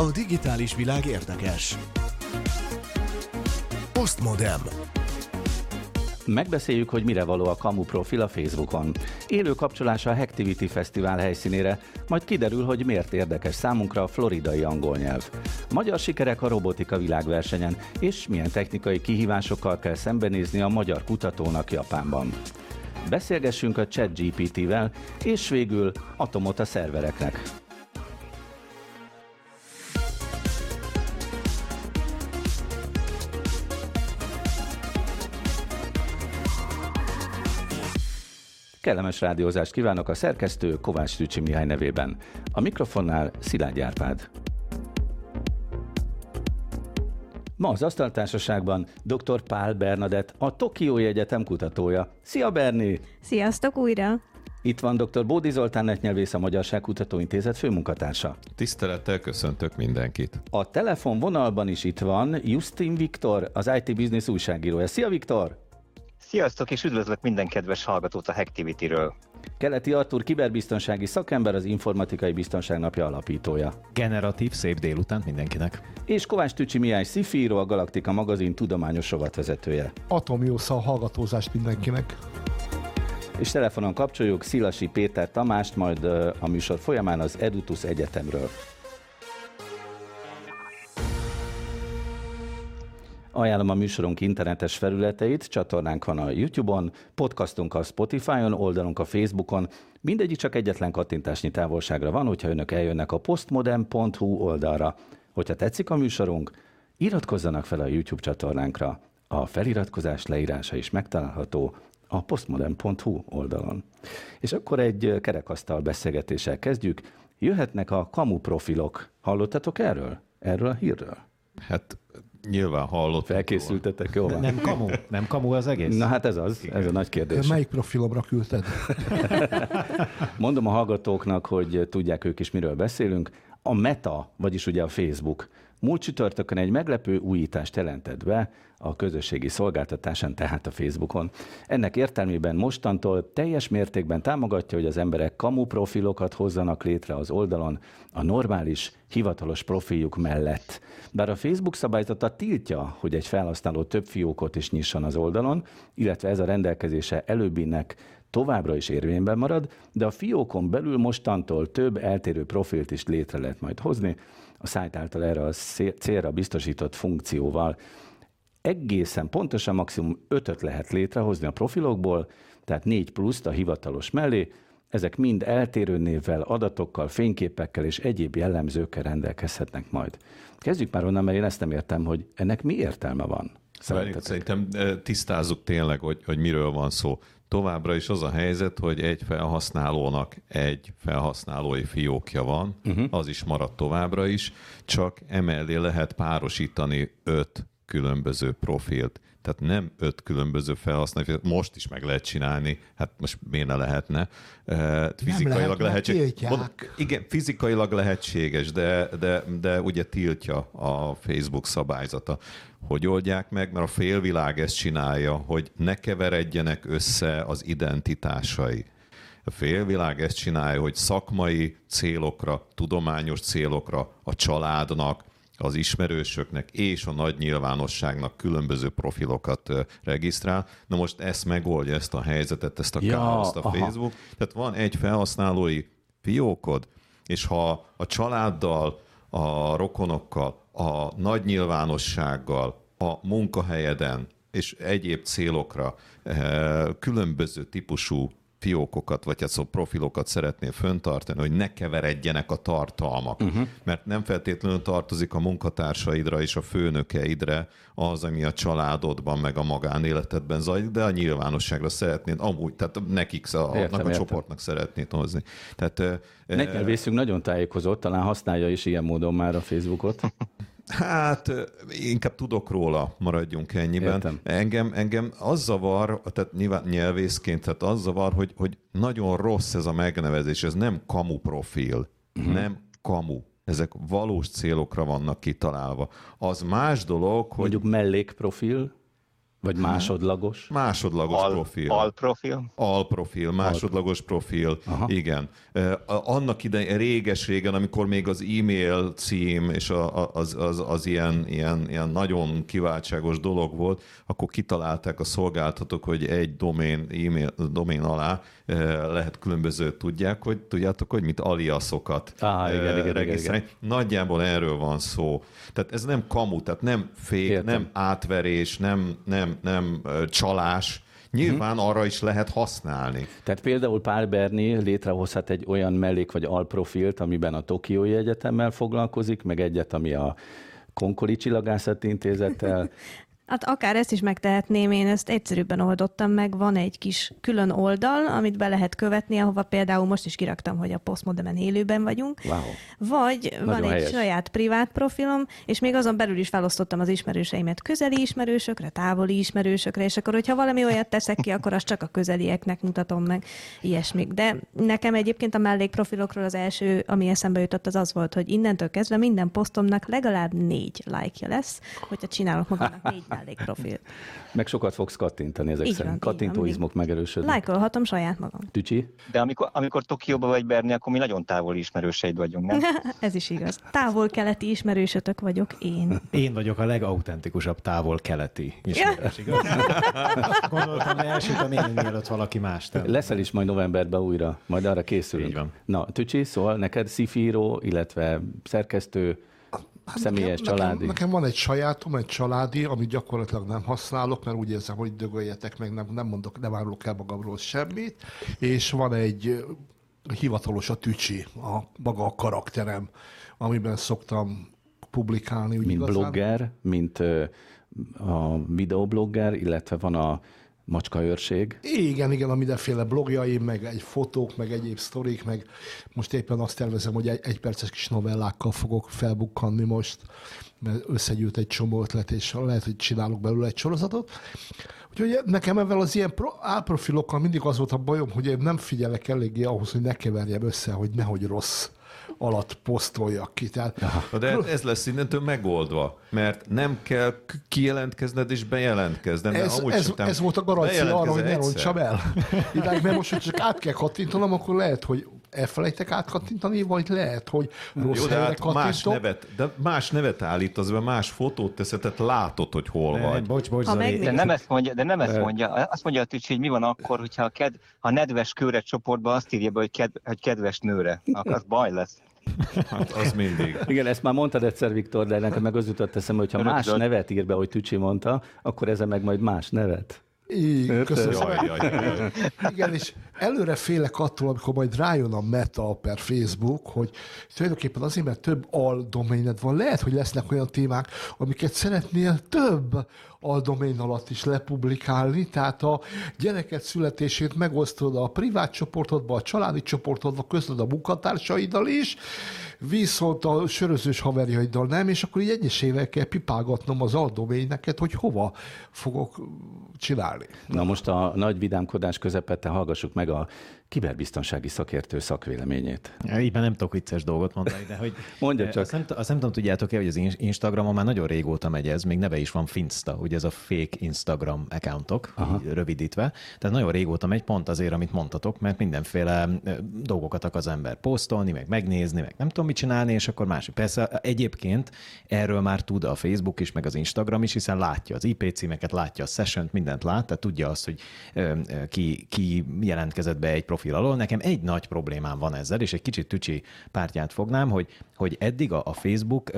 A digitális világ érdekes. Postmodem. Megbeszéljük, hogy mire való a kamu profil a Facebookon. Élő kapcsolása a Hacktivity Fesztivál helyszínére, majd kiderül, hogy miért érdekes számunkra a floridai angol nyelv. Magyar sikerek a robotika világversenyen, és milyen technikai kihívásokkal kell szembenézni a magyar kutatónak Japánban. Beszélgessünk a ChatGPT-vel, és végül atomot a szervereknek. Kellemes rádiózást kívánok a szerkesztő Kovács Tücsi Mihály nevében. A mikrofonnál Szilágy Árpád. Ma az Asztaltársaságban dr. Pál Bernadett, a Tokiói Egyetem kutatója. Szia Berni! Sziasztok újra! Itt van dr. Bódi Zoltán netnyelvész, a Magyarság Kutatóintézet főmunkatársa. Tisztelettel köszöntök mindenkit. A telefon vonalban is itt van Justin Viktor, az IT Business újságírója. Szia Viktor! Sziasztok, és üdvözlök minden kedves hallgatót a Hacktivity-ről. Keleti Artur kiberbiztonsági szakember, az Informatikai Biztonság Napja alapítója. Generatív szép délután mindenkinek. És Kovács Tücsi Mihály Szifíró, a Galaktika magazin tudományos rovatvezetője. Atomjósza a hallgatózást mindenkinek. És telefonon kapcsoljuk Szilasi Péter Tamást, majd a műsor folyamán az Edutus Egyetemről. Ajánlom a műsorunk internetes felületeit, csatornánk van a YouTube-on, podcastunk a Spotify-on, oldalunk a Facebookon, mindegyik csak egyetlen kattintásnyi távolságra van, hogyha önök eljönnek a postmodern.hu oldalra. Hogyha tetszik a műsorunk, iratkozzanak fel a YouTube csatornánkra. A feliratkozás leírása is megtalálható a postmodern.hu oldalon. És akkor egy kerekasztal beszélgetéssel kezdjük. Jöhetnek a kamu profilok. Hallottatok erről? Erről a hírről? Hát Nyilván hallott. Felkészültetek, jó van. Nem kamu, nem kamu az egész? Na hát ez az, Igen. ez a nagy kérdés. Melyik profilomra küldted? Mondom a hallgatóknak, hogy tudják ők is, miről beszélünk. A Meta, vagyis ugye a Facebook Múlt csütörtökön egy meglepő újítást jelentett be a közösségi szolgáltatásán, tehát a Facebookon. Ennek értelmében mostantól teljes mértékben támogatja, hogy az emberek kamu profilokat hozzanak létre az oldalon a normális, hivatalos profiljuk mellett. Bár a Facebook szabályzata tiltja, hogy egy felhasználó több fiókot is nyisson az oldalon, illetve ez a rendelkezése előbbinek továbbra is érvényben marad, de a fiókon belül mostantól több eltérő profilt is létre lehet majd hozni, a szájt által erre a célra biztosított funkcióval. Egészen pontosan maximum ötöt lehet létrehozni a profilokból, tehát négy pluszt a hivatalos mellé, ezek mind eltérő névvel, adatokkal, fényképekkel és egyéb jellemzőkkel rendelkezhetnek majd. Kezdjük már onnan, mert én ezt nem értem, hogy ennek mi értelme van. Szerintem eh, tisztázzuk tényleg, hogy, hogy miről van szó. Továbbra is az a helyzet, hogy egy felhasználónak egy felhasználói fiókja van, uh-huh. az is marad továbbra is, csak emellé lehet párosítani öt különböző profilt. Tehát nem öt különböző felhasználó, most is meg lehet csinálni, hát most miért ne lehetne. Fizikailag lehet, lehetséges. igen, fizikailag lehetséges, de, de, de ugye tiltja a Facebook szabályzata. Hogy oldják meg? Mert a félvilág ezt csinálja, hogy ne keveredjenek össze az identitásai. A félvilág ezt csinálja, hogy szakmai célokra, tudományos célokra, a családnak, az ismerősöknek és a nagy nyilvánosságnak különböző profilokat regisztrál. Na most ezt megoldja, ezt a helyzetet, ezt a ja, káoszt a aha. Facebook. Tehát van egy felhasználói fiókod, és ha a családdal, a rokonokkal, a nagy nyilvánossággal, a munkahelyeden és egyéb célokra különböző típusú fiókokat, vagy hát szóval profilokat szeretnél föntartani, hogy ne keveredjenek a tartalmak. Uh-huh. Mert nem feltétlenül tartozik a munkatársaidra és a főnökeidre az, ami a családodban, meg a magánéletedben zajlik, de a nyilvánosságra szeretnéd, amúgy, tehát nekik, a, értem, annak a értem. csoportnak szeretnéd hozni. Tehát, Nekem vészünk nagyon tájékozott, talán használja is ilyen módon már a Facebookot. Hát inkább tudok róla, maradjunk ennyiben. Értem. Engem, engem az zavar, tehát nyilván nyelvészként, tehát az zavar, hogy, hogy nagyon rossz ez a megnevezés, ez nem kamu profil, uh-huh. nem kamu. Ezek valós célokra vannak kitalálva. Az más dolog, hogy... Mondjuk mellékprofil? Vagy másodlagos? Másodlagos Al, profil. alprofil? Alprofil, másodlagos profil, Aha. igen. Annak idején, réges-régen, amikor még az e-mail cím és a- a- az, az, az ilyen, ilyen, ilyen nagyon kiváltságos dolog volt, akkor kitalálták a szolgáltatók, hogy egy domén, e-mail, domén alá eh, lehet különböző, tudják, hogy tudjátok, hogy mit aliaszokat Á, igen, igen, igen, regisztrálni. Nagyjából erről van szó. Tehát ez nem kamu, tehát nem fék, Értem. nem átverés, nem, nem, nem csalás. Nyilván Mhm. arra is lehet használni. Tehát például Pál Berni létrehozhat egy olyan mellék vagy alprofilt, amiben a Tokiói Egyetemmel foglalkozik, meg egyet, ami a Konkoli Csillagászati Intézettel. Hát akár ezt is megtehetném, én ezt egyszerűbben oldottam meg. Van egy kis külön oldal, amit be lehet követni, ahova például most is kiraktam, hogy a Postmodemen élőben vagyunk. Wow. Vagy van egy helyes. saját privát profilom, és még azon belül is felosztottam az ismerőseimet közeli ismerősökre, távoli ismerősökre, és akkor, hogyha valami olyat teszek ki, akkor azt csak a közelieknek mutatom meg, ilyesmik. De nekem egyébként a mellékprofilokról az első, ami eszembe jutott, az az volt, hogy innentől kezdve minden posztomnak legalább négy lájkja lesz, hogyha csinálok magamnak négy mellékprofilt. Meg sokat fogsz kattintani ezek Így szerint. van, így van, Kattintóizmok megerősödnek. Lájkolhatom saját magam. Tücsi? De amikor, amikor Tokióba vagy Berni, akkor mi nagyon távoli ismerőseid vagyunk, nem? Ez is igaz. Távol-keleti ismerősötök vagyok én. Én vagyok a legautentikusabb távol-keleti ismerős, igaz? Gondoltam, hogy elsütöm én, mielőtt valaki más tenne. Leszel is majd novemberben újra, majd arra készülünk. Így van. Na, Tücsi, szóval neked szifíró, illetve szerkesztő, személyes, nekem, családi. Nekem, nekem van egy sajátom, egy családi, amit gyakorlatilag nem használok, mert úgy érzem, hogy dögöljetek meg, nem, nem mondok, nem árulok el magamról semmit, és van egy ö, hivatalos a tücsi, a maga a karakterem, amiben szoktam publikálni. Úgy mint igazán. blogger, mint ö, a videoblogger, illetve van a macskaőrség. Igen, igen, a mindenféle blogjaim, meg egy fotók, meg egyéb sztorik, meg most éppen azt tervezem, hogy egy, egy perces kis novellákkal fogok felbukkanni most, mert összegyűlt egy csomó ötlet, és lehet, hogy csinálok belőle egy sorozatot. Úgyhogy nekem ezzel az ilyen pro, álprofilokkal mindig az volt a bajom, hogy én nem figyelek eléggé ahhoz, hogy ne keverjem össze, hogy nehogy rossz alatt posztoljak ki. Tehát, Na De ez lesz innentől megoldva, mert nem kell kijelentkezned és bejelentkezned. ez, amúgy ez, sem- ez volt a garancia arra, hogy ne roncsam el. Idáig, mert most, hogy csak át kell kattintanom, akkor lehet, hogy elfelejtek átkattintani, vagy lehet, hogy rossz Jó, de hát más nevet, de más nevet állítasz be, más fotót teszed, tehát látod, hogy hol Ne, vagy. Bocs, bocs, Ha Zoli. De nem ezt mondja, de nem ezt mondja. Azt mondja a Tücsi, hogy mi van akkor, hogyha a, ked, ha a nedves kőre csoportban azt írja be, hogy, ked, hogy kedves nőre, akkor az baj lesz. Hát az mindig. Igen, ezt már mondtad egyszer, Viktor, de nekem meg az jutott eszembe, hogy ha más Rögzön. nevet ír be, hogy Tücsi mondta, akkor ezen meg majd más nevet. Igen, köszönöm. Jaj, jaj, jaj. Igen, és előre félek attól, amikor majd rájön a Meta per Facebook, hogy tulajdonképpen azért, mert több aldoményed van, lehet, hogy lesznek olyan témák, amiket szeretnél több aldomain alatt is lepublikálni, tehát a gyereket születését megosztod a privát csoportodba, a családi csoportodba, közöd a munkatársaiddal is, viszont a sörözős haverjaiddal nem, és akkor így egyesével kell pipálgatnom az aldoményeket, hogy hova fogok csinálni. Na most a nagy vidámkodás közepette hallgassuk meg a kiberbiztonsági szakértő szakvéleményét. Ígyben nem tudok vicces dolgot mondani, de hogy... Mondja csak. Azt nem, azt nem tudom, tudjátok-e, hogy az In- Instagramon már nagyon régóta megy ez, még neve is van Finsta, ugye ez a fake Instagram accountok, így rövidítve. Tehát nagyon régóta megy, pont azért, amit mondtatok, mert mindenféle dolgokat akar az ember posztolni, meg megnézni, meg nem tudom mit csinálni, és akkor másik. Persze egyébként erről már tud a Facebook is, meg az Instagram is, hiszen látja az IP címeket, látja a session mindent lát, tehát tudja azt, hogy ki, ki jelentkezett be egy profil alól. Nekem egy nagy problémám van ezzel, és egy kicsit tücsi pártját fognám, hogy, hogy eddig a, a Facebook,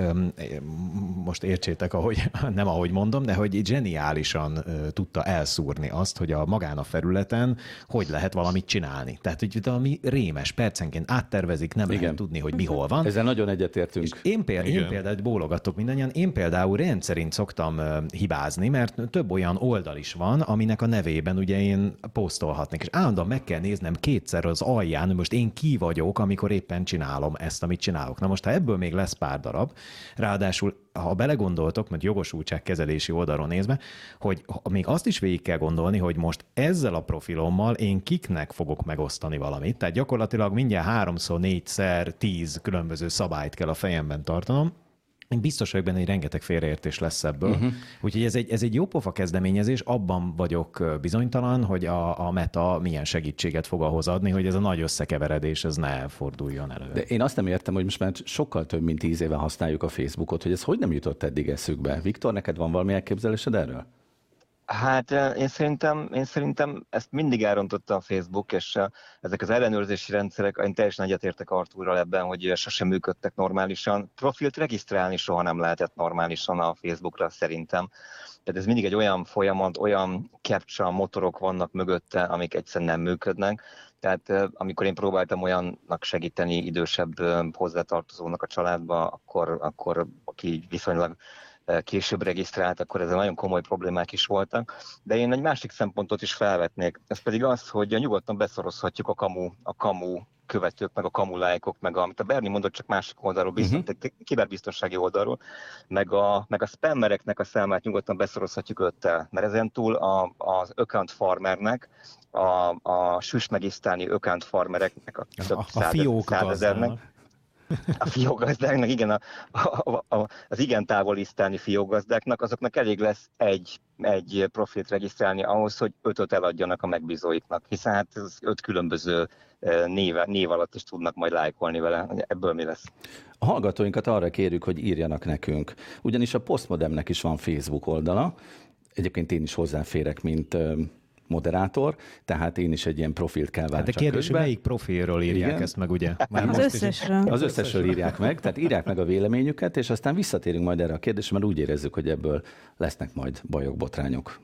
most értsétek, ahogy, nem ahogy mondom, de hogy zseniálisan ö, tudta elszúrni azt, hogy a magán a felületen hogy lehet valamit csinálni. Tehát, hogy valami rémes, percenként áttervezik, nem Igen. lehet tudni, hogy mi hol van. Ezzel nagyon egyetértünk. És én, például, én például bólogatok mindannyian, én például rendszerint szoktam ö, hibázni, mert több olyan oldal is van, aminek a nevében ugye én posztolhatnék, és állandóan meg kell néznem kétszer az alján, hogy most én ki vagyok, amikor éppen csinálom ezt, amit csinálok. Na most, ha ebből még lesz pár darab, ráadásul ha belegondoltok, mert jogosultságkezelési oldalról nézve, hogy még azt is végig kell gondolni, hogy most ezzel a profilommal én kiknek fogok megosztani valamit. Tehát gyakorlatilag mindjárt háromszor, négyszer, tíz különböző szabályt kell a fejemben tartanom, én biztos vagyok benne, hogy rengeteg félreértés lesz ebből. Uh-huh. Úgyhogy ez egy, ez egy jó pofa kezdeményezés, abban vagyok bizonytalan, hogy a, a meta milyen segítséget fog ahhoz adni, hogy ez a nagy összekeveredés ez ne forduljon elő. De én azt nem értem, hogy most már sokkal több mint tíz éve használjuk a Facebookot, hogy ez hogy nem jutott eddig eszükbe. Viktor, neked van valami elképzelésed erről? Hát én szerintem, én szerintem ezt mindig elrontotta a Facebook, és ezek az ellenőrzési rendszerek, én teljesen egyetértek Artúrral ebben, hogy sosem működtek normálisan. Profilt regisztrálni soha nem lehetett normálisan a Facebookra szerintem. Tehát ez mindig egy olyan folyamat, olyan capture motorok vannak mögötte, amik egyszerűen nem működnek. Tehát amikor én próbáltam olyannak segíteni idősebb hozzátartozónak a családba, akkor, akkor aki viszonylag később regisztrált, akkor ezzel nagyon komoly problémák is voltak. De én egy másik szempontot is felvetnék, ez pedig az, hogy nyugodtan beszorozhatjuk a kamu, a kamu követők, meg a kamulájkok, meg a, amit a Berni mondott, csak másik oldalról, biztos, uh-huh. kiberbiztonsági oldalról, meg a, meg a spammereknek a számát nyugodtan beszorozhatjuk öttel, mert ezen túl a, az account farmernek, a, a süsmegisztáni account farmereknek, a több a, a fiók százezernek, a fiógazdáknak, igen, a, a, a, az igen távolisztáni fiógazdáknak, azoknak elég lesz egy, egy profilt regisztrálni ahhoz, hogy ötöt eladjanak a megbízóiknak, hiszen hát ez öt különböző e, név, név alatt is tudnak majd lájkolni vele. Ebből mi lesz? A hallgatóinkat arra kérjük, hogy írjanak nekünk, ugyanis a Postmodemnek is van Facebook oldala, Egyébként én is hozzáférek, mint moderátor, tehát én is egy ilyen profilt kell váltsak hát De kérdés, hogy melyik profilról írják Igen? ezt meg, ugye? Már az összesről. Az összesről írják meg, tehát írják meg a véleményüket, és aztán visszatérünk majd erre a kérdésre, mert úgy érezzük, hogy ebből lesznek majd bajok, botrányok.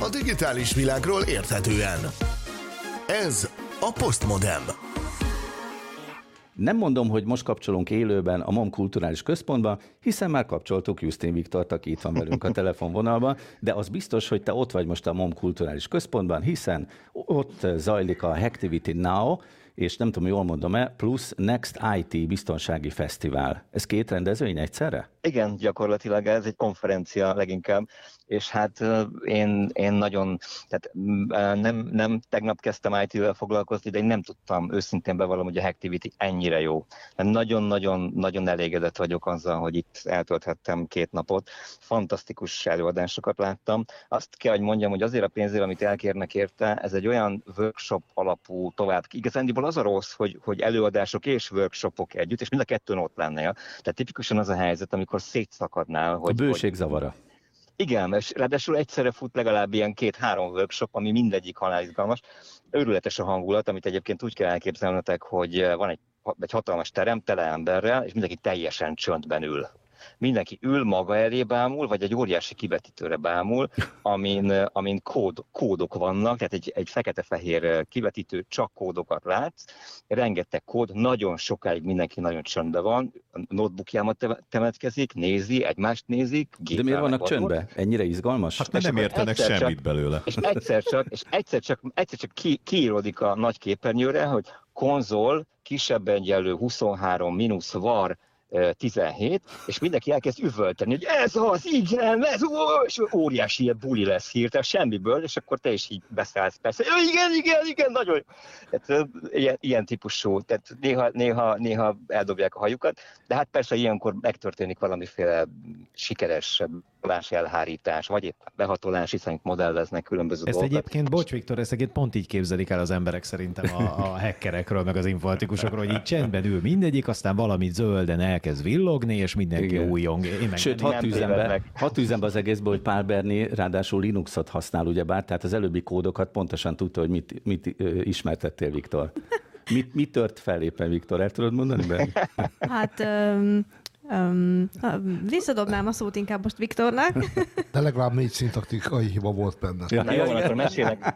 A digitális világról érthetően. Ez a Postmodem. Nem mondom, hogy most kapcsolunk élőben a MOM Kulturális Központba, hiszen már kapcsoltuk Justin Viktort, aki itt van velünk a telefonvonalban, de az biztos, hogy te ott vagy most a MOM Kulturális Központban, hiszen ott zajlik a Activity Now, és nem tudom, jól mondom-e, plusz Next IT biztonsági fesztivál. Ez két rendezvény egyszerre? Igen, gyakorlatilag ez egy konferencia leginkább, és hát én, én nagyon, tehát nem, nem tegnap kezdtem IT-vel foglalkozni, de én nem tudtam őszintén bevallom, hogy a Hacktivity ennyire jó. Nagyon-nagyon nagyon elégedett vagyok azzal, hogy itt eltölthettem két napot. Fantasztikus előadásokat láttam. Azt kell, hogy mondjam, hogy azért a pénzért, amit elkérnek érte, ez egy olyan workshop alapú tovább. Igazándiból az a rossz, hogy, hogy előadások és workshopok együtt, és mind a kettőn ott lennél. Tehát tipikusan az a helyzet, amikor szétszakadnál. Hogy, a bőség zavara. Igen, és ráadásul egyszerre fut legalább ilyen két-három workshop, ami mindegyik halál izgalmas. Őrületes a hangulat, amit egyébként úgy kell elképzelnetek, hogy van egy, egy hatalmas terem tele emberrel, és mindenki teljesen csöndben ül mindenki ül maga elé bámul, vagy egy óriási kivetítőre bámul, amin, amin kód, kódok vannak, tehát egy, egy fekete-fehér kivetítő, csak kódokat látsz, rengeteg kód, nagyon sokáig mindenki nagyon csöndben van, a notebookjámat temetkezik, nézi, egymást nézik. De miért vannak csöndbe? Ennyire izgalmas? Hát nem értenek semmit csak, belőle. És egyszer csak, és egyszer csak, egyszer csak ki, kiírodik a nagy képernyőre, hogy konzol kisebb egyenlő 23 mínusz var 17, és mindenki elkezd üvölteni, hogy ez az, igen, ez és óriási ilyen buli lesz hirtelen, semmiből, és akkor te is így beszállsz persze, igen, igen, igen, nagyon. Tehát, ilyen, ilyen típusú, tehát néha, néha, néha eldobják a hajukat, de hát persze ilyenkor megtörténik valamiféle sikeres behatolás elhárítás, vagy épp behatolás, hiszen modelleznek különböző ezt dolgokat. egyébként, bocs Viktor, ezt egyébként pont így képzelik el az emberek szerintem a, a hackerekről, meg az informatikusokról, hogy így csendben ül mindegyik, aztán valami zölden elkezd villogni, és mindenki Igen. újong. Én meg Sőt, hat üzembe, hat üzembe az egészből, hogy Pál Berni ráadásul Linuxot használ, ugyebár, tehát az előbbi kódokat pontosan tudta, hogy mit, mit ismertettél, Viktor. Mit, mit tört fel éppen, Viktor? El tudod mondani, Berni? Hát um, visszadobnám a szót inkább most Viktornak. De legalább négy szintaktikai hiba volt benne. Ja, Na jó, akkor mesélek.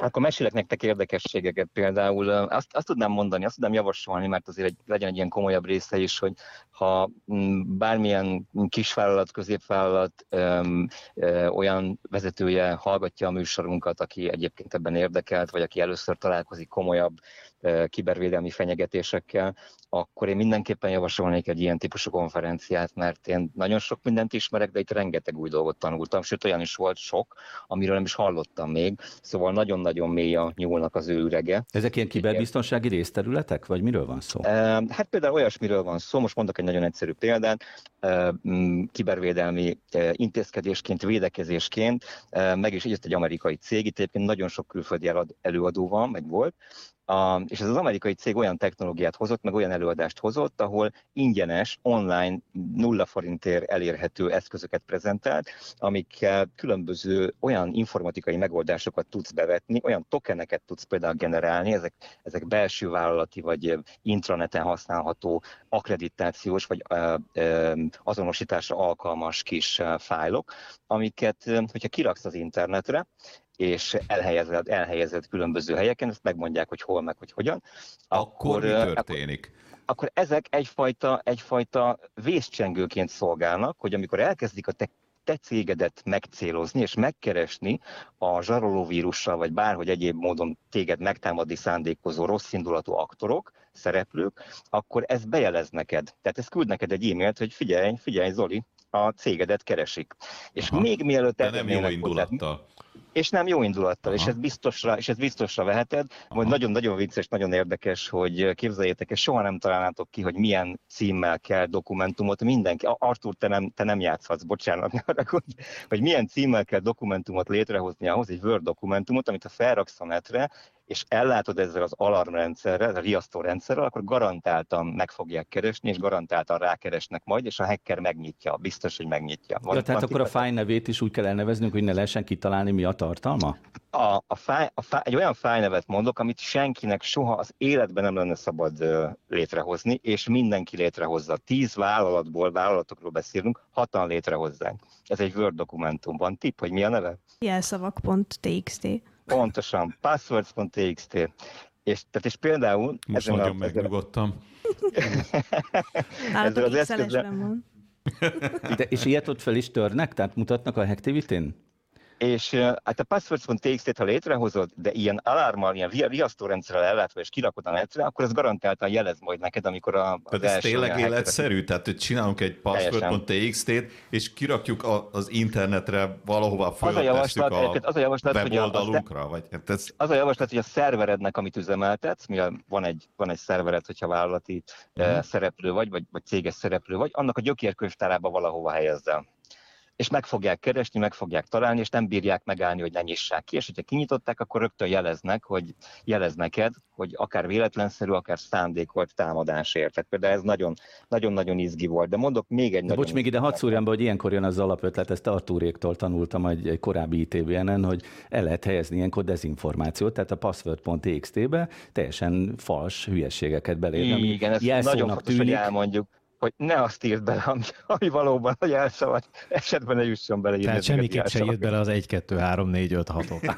Akkor mesélek nektek érdekességeket például. Azt, azt tudnám mondani, azt tudnám javasolni, mert azért egy, legyen egy ilyen komolyabb része is, hogy ha mm, bármilyen kisvállalat, középvállalat öm, ö, olyan vezetője hallgatja a műsorunkat, aki egyébként ebben érdekelt, vagy aki először találkozik komolyabb kibervédelmi fenyegetésekkel, akkor én mindenképpen javasolnék egy ilyen típusú konferenciát, mert én nagyon sok mindent ismerek, de itt rengeteg új dolgot tanultam, sőt olyan is volt sok, amiről nem is hallottam még, szóval nagyon-nagyon mély a nyúlnak az ő ürege. Ezek ilyen kiberbiztonsági részterületek, vagy miről van szó? Hát például olyasmiről van szó, most mondok egy nagyon egyszerű példát, kibervédelmi intézkedésként, védekezésként, meg is egy amerikai cég, itt egyébként nagyon sok külföldi előadó van, meg volt, és ez az amerikai cég olyan technológiát hozott, meg olyan előadást hozott, ahol ingyenes, online, nulla forintért elérhető eszközöket prezentált, amikkel különböző olyan informatikai megoldásokat tudsz bevetni, olyan tokeneket tudsz például generálni, ezek, ezek belső vállalati vagy intraneten használható akkreditációs vagy ö, ö, azonosításra alkalmas kis fájlok, amiket, hogyha kiraksz az internetre, és elhelyezed, elhelyezed különböző helyeken, ezt megmondják, hogy hol, meg hogy hogyan. Akkor, akkor mi történik? Akkor, akkor ezek egyfajta, egyfajta vészcsengőként szolgálnak, hogy amikor elkezdik a te te cégedet megcélozni és megkeresni a zsarolóvírussal, vagy bárhogy egyéb módon téged megtámadni szándékozó rosszindulatú aktorok, szereplők, akkor ez bejelez neked. Tehát ez küld neked egy e-mailt, hogy figyelj, figyelj Zoli, a cégedet keresik. És Aha, még mielőtt... De nem jó indulattal és nem jó indulattal, Aha. és ez biztosra, és ez biztosra veheted, hogy nagyon-nagyon vicces, nagyon érdekes, hogy képzeljétek, és soha nem találnátok ki, hogy milyen címmel kell dokumentumot, mindenki, Artur, te nem, te nem játszhatsz, bocsánat, hogy milyen címmel kell dokumentumot létrehozni ahhoz, egy Word dokumentumot, amit ha felraksz a netre, és ellátod ezzel az alarmrendszerrel, a riasztórendszerrel, akkor garantáltan meg fogják keresni, és garantáltan rákeresnek majd, és a hacker megnyitja, biztos, hogy megnyitja. Van, ja, tehát van akkor a fáj nevét is úgy kell elneveznünk, hogy ne lehessen kitalálni, mi a tartalma? A, a, fáj, a fáj, egy olyan fájnevet mondok, amit senkinek soha az életben nem lenne szabad létrehozni, és mindenki létrehozza. Tíz vállalatból, vállalatokról beszélünk, hatan létrehozzák. Ez egy Word dokumentumban. Tipp, hogy mi a neve? Jelszavak.txt. Pontosan, passwords.txt. És, tehát és például... Most nagyon a, megnyugodtam. ezzel az eszközzel... De, és ilyet ott fel is törnek? Tehát mutatnak a Hacktivity-n? És hát a passwords.txt-t, ha létrehozod, de ilyen alarmal, ilyen riasztórendszerrel ellátva és kirakod a netre, akkor ez garantáltan jelez majd neked, amikor a... Tehát ez tényleg életszerű? Tehát, hogy csinálunk egy password.txt-t, és kirakjuk a, az internetre valahova föl az a javaslat, a az a javaslat, hogy a, a, vagy, hát ez... az a javaslat, hogy a szerverednek, amit üzemeltetsz, mivel van egy, van egy szervered, hogyha vállalati uh-huh. szereplő vagy, vagy, vagy céges szereplő vagy, annak a gyökérkönyvtárába valahova helyezzel és meg fogják keresni, meg fogják találni, és nem bírják megállni, hogy ne nyissák ki, és hogyha kinyitották, akkor rögtön jeleznek, hogy jelez neked, hogy akár véletlenszerű, akár szándékolt támadásért. Tehát például ez nagyon, nagyon-nagyon izgi volt. De mondok még egy... De bocs, még ide hadd szúrjam be, hogy ilyenkor jön az alapötlet, ezt Artúréktól tanultam egy, egy korábbi ITVN-en, hogy el lehet helyezni ilyenkor dezinformációt, tehát a password.txt-be teljesen fals hülyeségeket belépni. Igen, ez nagyon fontos, tűnik. hogy elmondjuk hogy ne azt írd bele, ami, ami valóban a jelszavad, esetben ne jusson bele. Tehát semmiképp se írt bele az 1, 2, 3, 4, 5, 6-ot.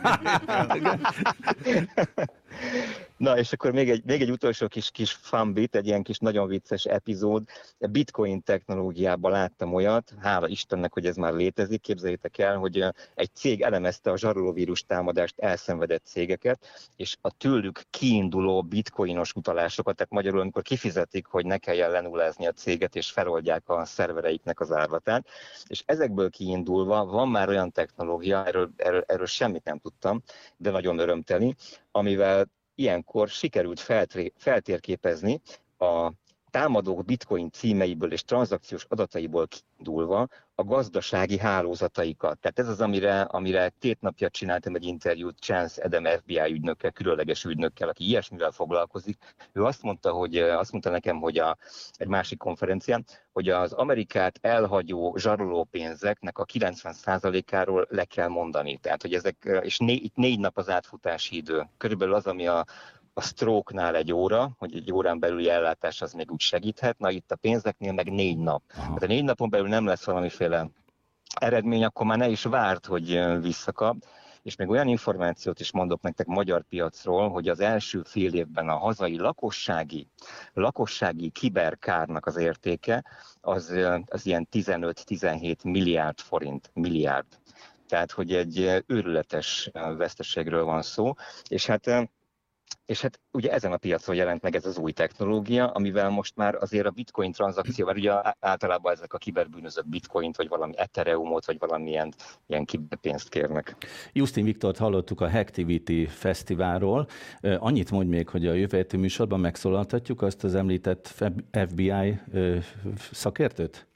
Na, és akkor még egy, még egy utolsó kis, kis fanbit, egy ilyen kis nagyon vicces epizód. Bitcoin technológiában láttam olyat, hála Istennek, hogy ez már létezik, képzeljétek el, hogy egy cég elemezte a zsarolóvírus támadást elszenvedett cégeket, és a tőlük kiinduló bitcoinos utalásokat, tehát magyarul, amikor kifizetik, hogy ne kelljen lenullázni a céget, és feloldják a szervereiknek az árvatát. És ezekből kiindulva van már olyan technológia, erről, erről, erről semmit nem tudtam, de nagyon örömteli, amivel ilyenkor sikerült feltérképezni a támadók bitcoin címeiből és tranzakciós adataiból kiindulva a gazdasági hálózataikat. Tehát ez az, amire, amire két napja csináltam egy interjút Chance Edem FBI ügynökkel, különleges ügynökkel, aki ilyesmivel foglalkozik. Ő azt mondta, hogy azt mondta nekem, hogy a, egy másik konferencián, hogy az Amerikát elhagyó zsarolópénzeknek a 90%-áról le kell mondani. Tehát, hogy ezek, és né, itt négy nap az átfutási idő. Körülbelül az, ami a a stroke-nál egy óra, hogy egy órán belüli ellátás az még úgy segíthet, na itt a pénzeknél meg négy nap. Hát a négy napon belül nem lesz valamiféle eredmény, akkor már ne is várt, hogy visszakap. És még olyan információt is mondok nektek magyar piacról, hogy az első fél évben a hazai lakossági, lakossági kiberkárnak az értéke az, az ilyen 15-17 milliárd forint, milliárd. Tehát, hogy egy őrületes veszteségről van szó, és hát és hát ugye ezen a piacon jelent meg ez az új technológia, amivel most már azért a bitcoin tranzakció, mert ugye általában ezek a kiberbűnözők bitcoint, vagy valami ethereumot, vagy valamilyen ilyen kiberpénzt kérnek. Justin Viktort hallottuk a Hacktivity Fesztiválról. Annyit mondj még, hogy a jövő műsorban megszólaltatjuk azt az említett FBI szakértőt?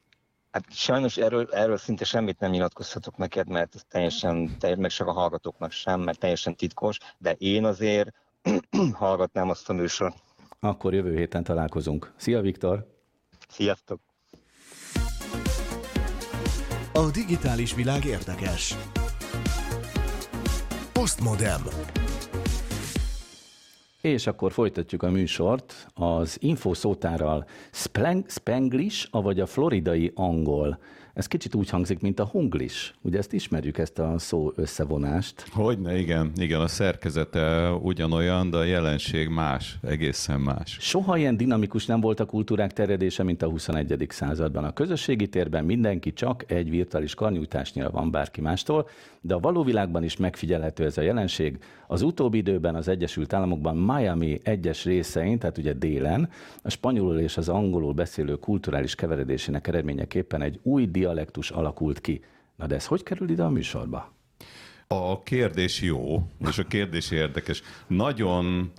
Hát sajnos erről, erről szinte semmit nem nyilatkozhatok neked, mert teljesen, teljesen, meg csak a hallgatóknak sem, mert teljesen titkos, de én azért hallgatnám azt a műsor. Akkor jövő héten találkozunk. Szia, Viktor! Sziasztok! A digitális világ érdekes. Postmodem. És akkor folytatjuk a műsort az infószótárral Spanglish, avagy a floridai angol. Ez kicsit úgy hangzik, mint a hunglis. Ugye ezt ismerjük, ezt a szó összevonást. Hogyne, igen. Igen, a szerkezete ugyanolyan, de a jelenség más, egészen más. Soha ilyen dinamikus nem volt a kultúrák terjedése, mint a 21. században. A közösségi térben mindenki csak egy virtuális karnyújtásnyira van bárki mástól, de a való világban is megfigyelhető ez a jelenség. Az utóbbi időben az Egyesült Államokban Miami egyes részein, tehát ugye délen, a spanyolul és az angolul beszélő kulturális keveredésének eredményeképpen egy új dialektus alakult ki. Na de ez hogy kerül ide a műsorba? A kérdés jó, és a kérdés érdekes. Nagyon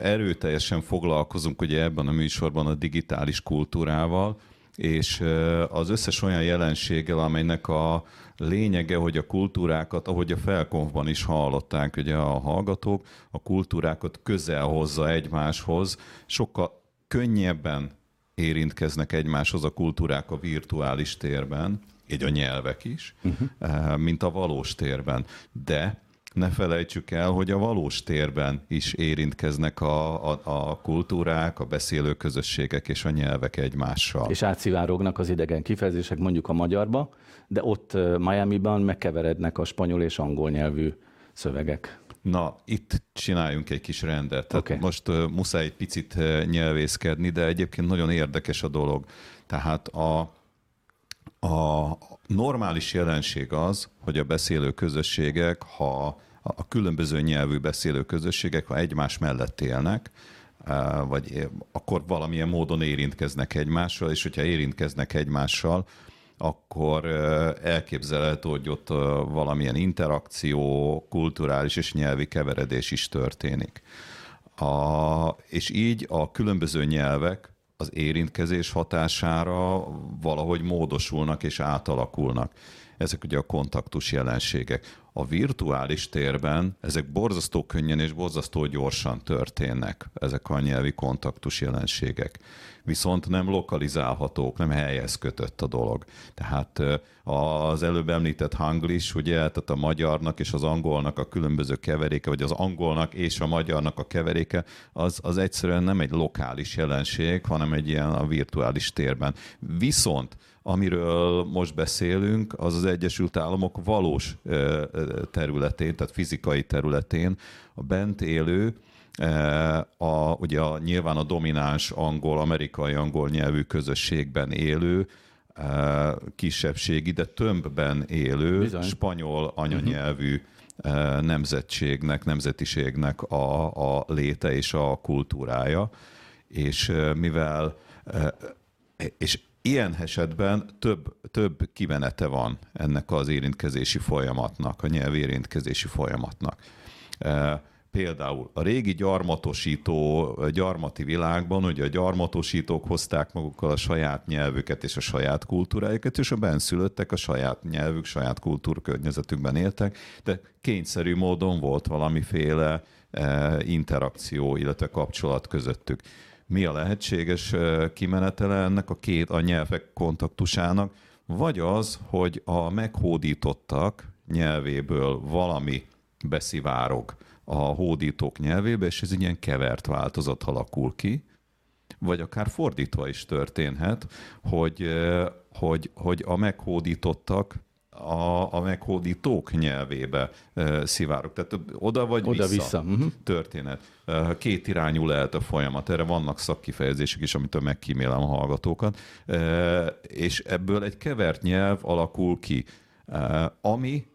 erőteljesen foglalkozunk ugye ebben a műsorban a digitális kultúrával, és az összes olyan jelenséggel, amelynek a lényege, hogy a kultúrákat, ahogy a felkonfban is hallották ugye a hallgatók, a kultúrákat közel hozza egymáshoz, sokkal könnyebben érintkeznek egymáshoz a kultúrák a virtuális térben, így a nyelvek is, uh-huh. mint a valós térben. De ne felejtsük el, hogy a valós térben is érintkeznek a, a, a kultúrák, a beszélő közösségek és a nyelvek egymással. És átszivárognak az idegen kifejezések mondjuk a magyarba, de ott eh, Miami-ban megkeverednek a spanyol és angol nyelvű szövegek. Na, itt csináljunk egy kis rendet. Tehát okay. Most uh, muszáj egy picit uh, nyelvészkedni, de egyébként nagyon érdekes a dolog. Tehát a, a normális jelenség az, hogy a beszélő közösségek, ha a különböző nyelvű beszélő közösségek, ha egymás mellett élnek, vagy akkor valamilyen módon érintkeznek egymással, és hogyha érintkeznek egymással, akkor elképzelhető, hogy ott valamilyen interakció, kulturális és nyelvi keveredés is történik. A, és így a különböző nyelvek az érintkezés hatására valahogy módosulnak és átalakulnak. Ezek ugye a kontaktus jelenségek. A virtuális térben ezek borzasztó könnyen és borzasztó gyorsan történnek, ezek a nyelvi kontaktus jelenségek viszont nem lokalizálhatók, nem helyez kötött a dolog. Tehát az előbb említett hanglis, ugye, tehát a magyarnak és az angolnak a különböző keveréke, vagy az angolnak és a magyarnak a keveréke, az, az egyszerűen nem egy lokális jelenség, hanem egy ilyen a virtuális térben. Viszont amiről most beszélünk, az az Egyesült Államok valós területén, tehát fizikai területén a bent élő a, ugye a, nyilván a domináns angol, amerikai angol nyelvű közösségben élő, kisebbségi, de tömbben élő, Bizony. spanyol anyanyelvű uh-huh. nemzetségnek, nemzetiségnek a, a léte és a kultúrája. És mivel és ilyen esetben több, több kimenete van ennek az érintkezési folyamatnak, a nyelvi érintkezési folyamatnak. Például a régi gyarmatosító, gyarmati világban, ugye a gyarmatosítók hozták magukkal a saját nyelvüket és a saját kultúrájukat, és a benszülöttek a saját nyelvük, saját kultúrkörnyezetükben éltek, de kényszerű módon volt valamiféle eh, interakció, illetve kapcsolat közöttük. Mi a lehetséges eh, kimenetele ennek a két a nyelvek kontaktusának? Vagy az, hogy a meghódítottak nyelvéből valami beszivárog a hódítók nyelvébe, és ez egy ilyen kevert változat alakul ki, vagy akár fordítva is történhet, hogy, hogy, hogy a meghódítottak a, a meghódítók nyelvébe szivárok. Tehát oda vagy oda vissza, vissza. Uh-huh. történet. Két irányú lehet a folyamat. Erre vannak szakkifejezések is, amitől megkímélem a hallgatókat. És ebből egy kevert nyelv alakul ki, ami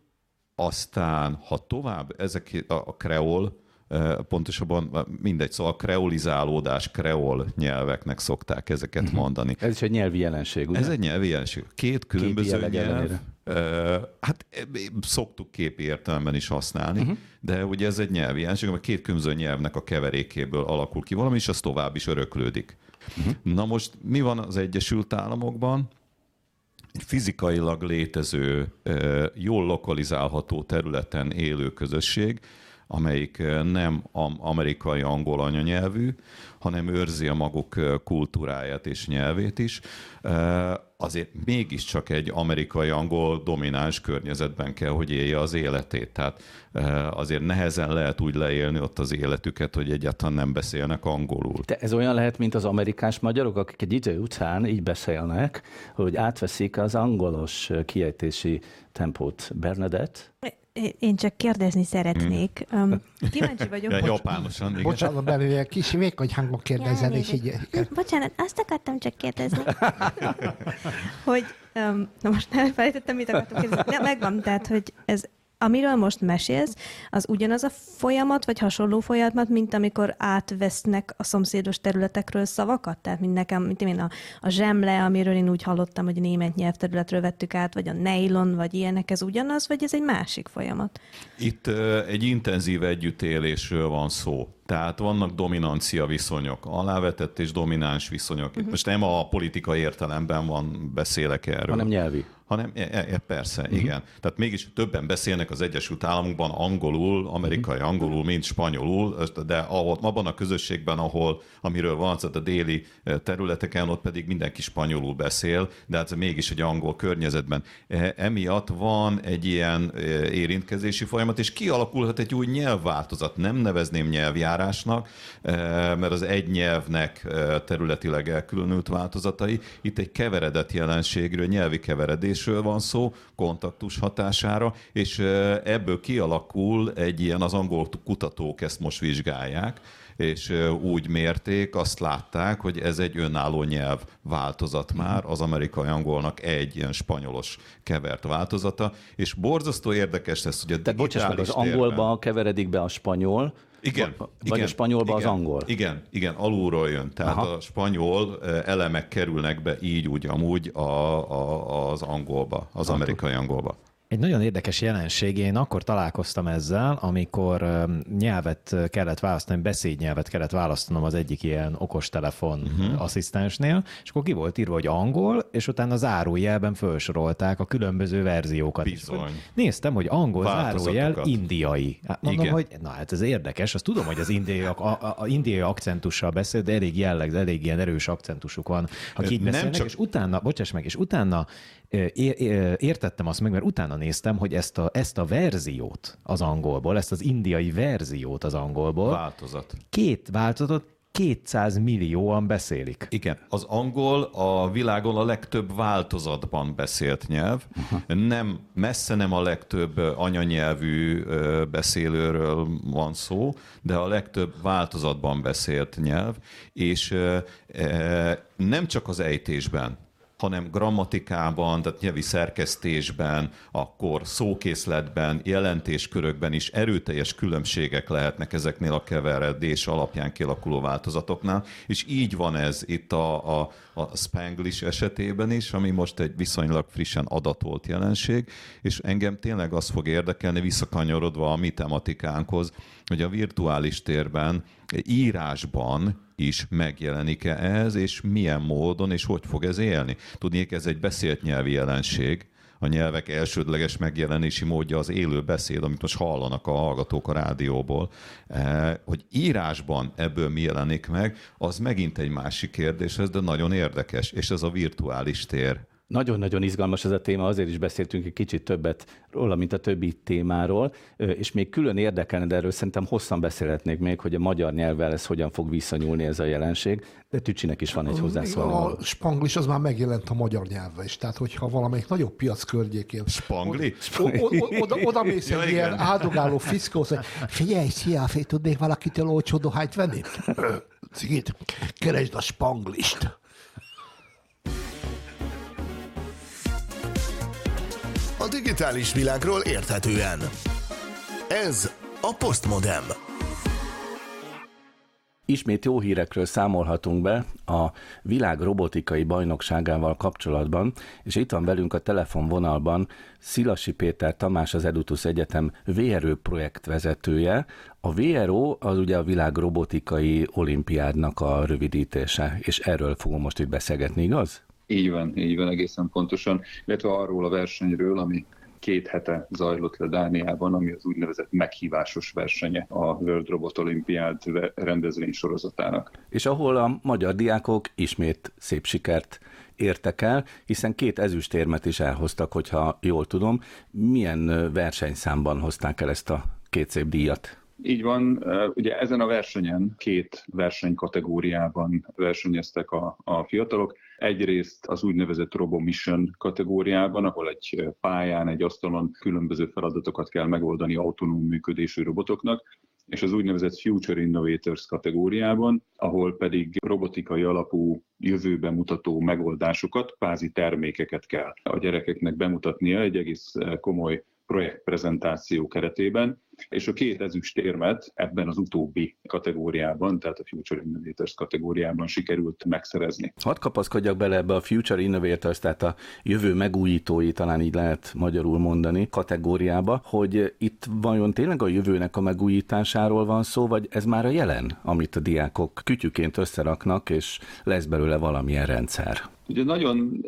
aztán, ha tovább ezek a kreol, pontosabban mindegy, szóval kreolizálódás, kreol nyelveknek szokták ezeket Mhm. mondani. Ez is egy nyelvi jelenség, ugye? Ez egy nyelvi jelenség. Két különböző jelleg nyelv, ellenére. Hát e, szoktuk képi értelemben is használni, uh-huh. de ugye ez egy nyelvi jelenség, mert két különböző nyelvnek a keverékéből alakul ki valami, és az tovább is öröklődik. Uh-huh. Na most mi van az Egyesült Államokban? egy fizikailag létező, jól lokalizálható területen élő közösség, amelyik nem am- amerikai angol anyanyelvű, hanem őrzi a maguk kultúráját és nyelvét is, azért mégiscsak egy amerikai angol domináns környezetben kell, hogy élje az életét. Tehát azért nehezen lehet úgy leélni ott az életüket, hogy egyáltalán nem beszélnek angolul. Te ez olyan lehet, mint az amerikás magyarok, akik egy idő után így beszélnek, hogy átveszik az angolos kiejtési tempót. Bernadette? Én csak kérdezni szeretnék. Um, kíváncsi vagyok, Ja, hogy... japánosan, igen. Bocsánat, mert ilyen kis vékony hangon kérdezel, és így... Bocsánat, azt akartam csak kérdezni, hogy, um, na most elfelejtettem, mit akartam kérdezni. De megvan, tehát, hogy ez, amiről most mesélsz, az ugyanaz a folyamat, vagy hasonló folyamat, mint amikor átvesznek a szomszédos területekről szavakat? Tehát, mint nekem, mint én a, a zsemle, amiről én úgy hallottam, hogy német nyelvterületről vettük át, vagy a nylon, vagy ilyenek, ez ugyanaz, vagy ez egy másik folyamat? Itt egy intenzív együttélésről van szó. Tehát vannak dominancia viszonyok, alávetett és domináns viszonyok. Itt most nem a politikai értelemben van, beszélek erről. Hanem nyelvi. Hanem, e, e, e, persze, uh-huh. igen. Tehát mégis többen beszélnek az Egyesült Államokban angolul, amerikai angolul, mint spanyolul, de ahol, abban a közösségben, ahol, amiről van, tehát a déli eh, területeken, ott pedig mindenki spanyolul beszél, de hát mégis egy angol környezetben. E, Emiatt van egy ilyen érintkezési folyamat, és kialakulhat egy új nyelvváltozat. Nem nevezném nyelvjárásnak, eh, mert az egy nyelvnek eh, területileg elkülönült változatai. Itt egy keveredett jelenségről, nyelvi keveredésről van szó, kontaktus hatására, és eh, ebből kialakul egy ilyen, az angol kutatók ezt most vizsgálják, és úgy mérték, azt látták, hogy ez egy önálló nyelv változat már, az amerikai angolnak egy ilyen spanyolos kevert változata, és borzasztó érdekes lesz, hogy a Tehát bocsáss meg, az térben- angolba keveredik be a spanyol, igen. Vagy igen, a spanyolba igen, az angol. Igen, igen, alulról jön. Tehát Aha. a spanyol elemek kerülnek be így úgy amúgy a, a, az angolba, az amerikai angolba. Egy nagyon érdekes jelenség, én akkor találkoztam ezzel, amikor nyelvet kellett választani, beszédnyelvet kellett választanom az egyik ilyen okostelefon uh-huh. asszisztensnél, és akkor ki volt írva, hogy angol, és utána zárójelben felsorolták a különböző verziókat. Bizony. akkor Néztem, hogy angol zárójel indiai. Hát mondom, Igen. hogy na hát ez érdekes, azt tudom, hogy az indiai, a, a, a indiai akcentussal beszél, de elég jelleg, elég ilyen erős akcentusuk van, akik így beszélnek, csak- és utána, bocsáss meg, és utána értettem azt meg, mert utána néztem, hogy ezt a, ezt a verziót az angolból, ezt az indiai verziót az angolból, Változat. két változatot 200 millióan beszélik. Igen, az angol a világon a legtöbb változatban beszélt nyelv. Nem, messze nem a legtöbb anyanyelvű beszélőről van szó, de a legtöbb változatban beszélt nyelv, és nem csak az ejtésben, hanem grammatikában, tehát nyelvi szerkesztésben, akkor szókészletben, jelentéskörökben is erőteljes különbségek lehetnek ezeknél a keveredés alapján kialakuló változatoknál, és így van ez itt a, a, a Spanglish esetében is, ami most egy viszonylag frissen adatolt jelenség, és engem tényleg az fog érdekelni, visszakanyarodva a mi tematikánkhoz, hogy a virtuális térben írásban is megjelenik-e ez, és milyen módon, és hogy fog ez élni. Tudnék, ez egy beszélt nyelvi jelenség, a nyelvek elsődleges megjelenési módja az élő beszéd, amit most hallanak a hallgatók a rádióból. Eh, Hogy írásban ebből mi jelenik meg, az megint egy másik kérdés, ez de nagyon érdekes, és ez a virtuális tér. Nagyon-nagyon izgalmas ez a téma, azért is beszéltünk egy kicsit többet róla, mint a többi témáról, és még külön érdekelne, de erről szerintem hosszan beszélhetnék még, hogy a magyar nyelvvel ez hogyan fog visszanyúlni ez a jelenség, de Tücsinek is van egy hozzászóló. A spanglis az már megjelent a magyar nyelvre is, tehát hogyha valamelyik nagyobb piac környékén. Spangli? O- o- o- Oda, oda mész Ja, egy igen. ilyen áldogáló fiszkóhoz, hogy figyelj, szia, tudnék valakitől olcsó dohányt venni? Cigit, keresd a spanglist. Digitális világról érthetően. Ez a Postmodem. Ismét jó hírekről számolhatunk be a világ robotikai bajnokságával kapcsolatban, és itt van velünk a telefonvonalban Szilasi Péter Tamás, az Edutus Egyetem VRO projektvezetője. A VRO az ugye a világ robotikai olimpiádnak a rövidítése, és erről fogom most itt beszélgetni, igaz? Így van, így van egészen pontosan, illetve arról a versenyről, ami két hete zajlott le Dániában, ami az úgynevezett meghívásos versenye a World Robot Olympiád rendezvény sorozatának. És ahol a magyar diákok ismét szép sikert értek el, hiszen két ezüstérmet is elhoztak, hogyha jól tudom. Milyen versenyszámban hozták el ezt a két szép díjat? Így van, ugye ezen a versenyen két versenykategóriában versenyeztek a, a fiatalok. Egyrészt az úgynevezett Robo Mission kategóriában, ahol egy pályán, egy asztalon különböző feladatokat kell megoldani autonóm működésű robotoknak, és az úgynevezett Future Innovators kategóriában, ahol pedig robotikai alapú jövőben mutató megoldásokat, pázi termékeket kell a gyerekeknek bemutatnia egy egész komoly projektprezentáció keretében, és a két ezüstérmet ebben az utóbbi kategóriában, tehát a Future Innovators kategóriában sikerült megszerezni. Hadd kapaszkodjak bele ebbe a Future Innovators, tehát a jövő megújítói, talán így lehet magyarul mondani, kategóriába, hogy itt vajon tényleg a jövőnek a megújításáról van szó, vagy ez már a jelen, amit a diákok kütyüként összeraknak, és lesz belőle valamilyen rendszer? Ugye nagyon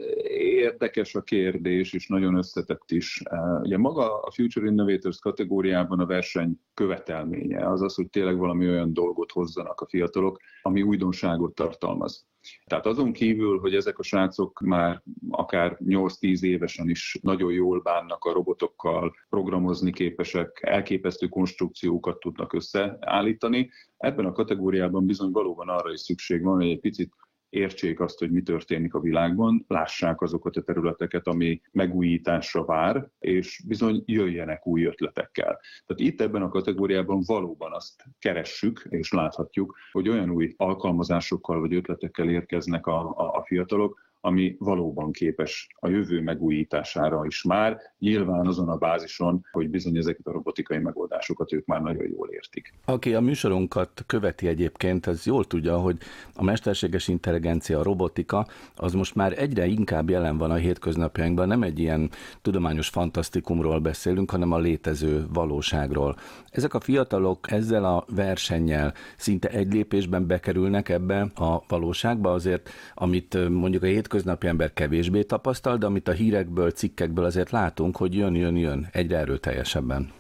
érdekes a kérdés, és nagyon összetett is. Ugye maga a Future Innovators kategóriában a verseny követelménye az az, hogy tényleg valami olyan dolgot hozzanak a fiatalok, ami újdonságot tartalmaz. Tehát azon kívül, hogy ezek a srácok már akár 8-10 évesen is nagyon jól bánnak a robotokkal, programozni képesek, elképesztő konstrukciókat tudnak összeállítani, ebben a kategóriában bizony valóban arra is szükség van, hogy egy picit értsék azt, hogy mi történik a világban, lássák azokat a területeket, ami megújításra vár, és bizony jöjjenek új ötletekkel. Tehát itt ebben a kategóriában valóban azt keressük, és láthatjuk, hogy olyan új alkalmazásokkal vagy ötletekkel érkeznek a, a, a fiatalok, ami valóban képes a jövő megújítására is már, nyilván azon a bázison, hogy bizony ezeket a robotikai megoldásokat ők már nagyon jól értik. Aki a műsorunkat követi egyébként, az jól tudja, hogy a mesterséges intelligencia, a robotika, az most már egyre inkább jelen van a hétköznapjainkban, nem egy ilyen tudományos fantasztikumról beszélünk, hanem a létező valóságról. Ezek a fiatalok ezzel a versennyel szinte egy lépésben bekerülnek ebbe a valóságba, azért amit mondjuk a hétköznapjainkban hétköznapi ember kevésbé tapasztal, de amit a hírekből, cikkekből azért látunk, hogy jön, jön, jön egyre erőteljesebben.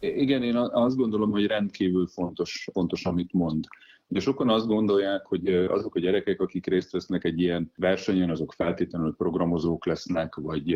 Igen, én azt gondolom, hogy rendkívül fontos, fontos amit mond. De sokan azt gondolják, hogy azok a gyerekek, akik részt vesznek egy ilyen versenyen, azok feltétlenül programozók lesznek, vagy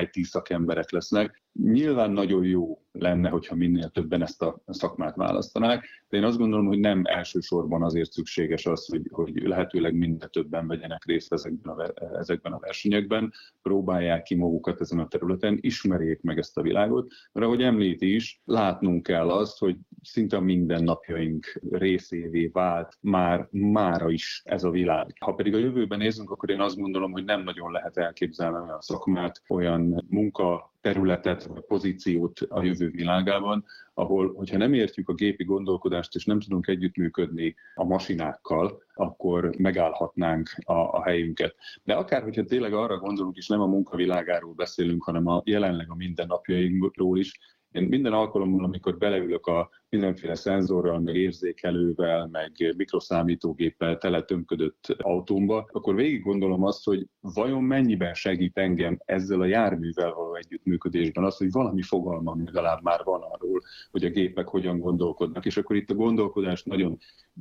IT szakemberek lesznek. Nyilván nagyon jó lenne, hogyha minél többen ezt a szakmát választanák, de én azt gondolom, hogy nem elsősorban azért szükséges az, hogy, hogy lehetőleg minél többen vegyenek részt ezekben a, ezekben a versenyekben, próbálják ki magukat ezen a területen, ismerjék meg ezt a világot, mert ahogy említi is, látnunk kell azt, hogy szinte minden napjaink részévé vált már mára is ez a világ. Ha pedig a jövőben nézzünk, akkor én azt gondolom, hogy nem nagyon lehet elképzelni olyan szakmát, olyan munka területet pozíciót a jövő világában, ahol, hogyha nem értjük a gépi gondolkodást, és nem tudunk együttműködni a masinákkal, akkor megállhatnánk a, a helyünket. De akár, hogyha tényleg arra gondolunk, és nem a munkavilágáról beszélünk, hanem a jelenleg a mindennapjainkról is, én minden alkalommal, amikor beleülök a mindenféle szenzorral, meg érzékelővel, meg mikroszámítógéppel teletömködött autómba, akkor végig gondolom azt, hogy vajon mennyiben segít engem ezzel a járművel való együttműködésben az, hogy valami fogalmam legalább már van arról, hogy a gépek hogyan gondolkodnak. És akkor itt a gondolkodást nagyon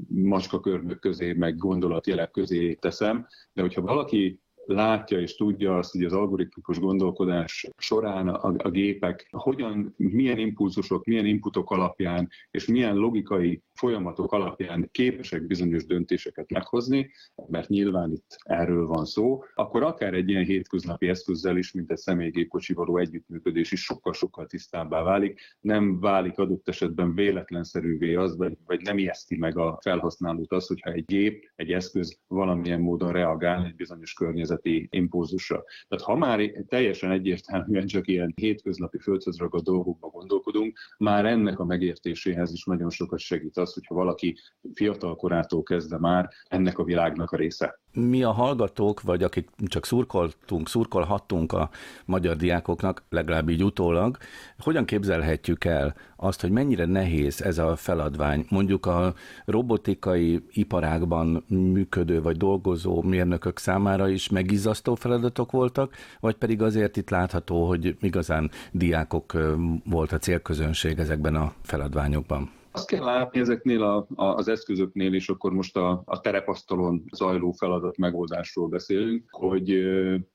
macskakörmök közé, meg gondolatjelek közé teszem, de hogyha valaki látja és tudja azt, hogy az algoritmikus gondolkodás során a, a gépek hogyan, milyen impulzusok, milyen inputok alapján és milyen logikai folyamatok alapján képesek bizonyos döntéseket meghozni, mert nyilván itt erről van szó, akkor akár egy ilyen hétköznapi eszközzel is, mint egy személygépkocsi való együttműködés is sokkal-sokkal tisztábbá válik, nem válik adott esetben véletlenszerűvé az, vagy, nem ijeszti meg a felhasználót az, hogyha egy gép, egy eszköz valamilyen módon reagál egy bizonyos környezeti impulzusra. Tehát ha már teljesen egyértelműen csak ilyen hétköznapi földhöz ragadt dolgokba gondolkodunk, már ennek a megértéséhez is nagyon sokat segít az, az, hogyha valaki fiatal korától kezdve már ennek a világnak a része. Mi a hallgatók, vagy akik csak szurkoltunk, szurkolhattunk a magyar diákoknak, legalább így utólag, hogyan képzelhetjük el azt, hogy mennyire nehéz ez a feladvány? Mondjuk a robotikai iparágban működő vagy dolgozó mérnökök számára is megizzasztó feladatok voltak, vagy pedig azért itt látható, hogy igazán diákok volt a célközönség ezekben a feladványokban? Azt kell látni ezeknél a, a, az eszközöknél, és akkor most a, a terepasztalon zajló feladat megoldásról beszélünk, hogy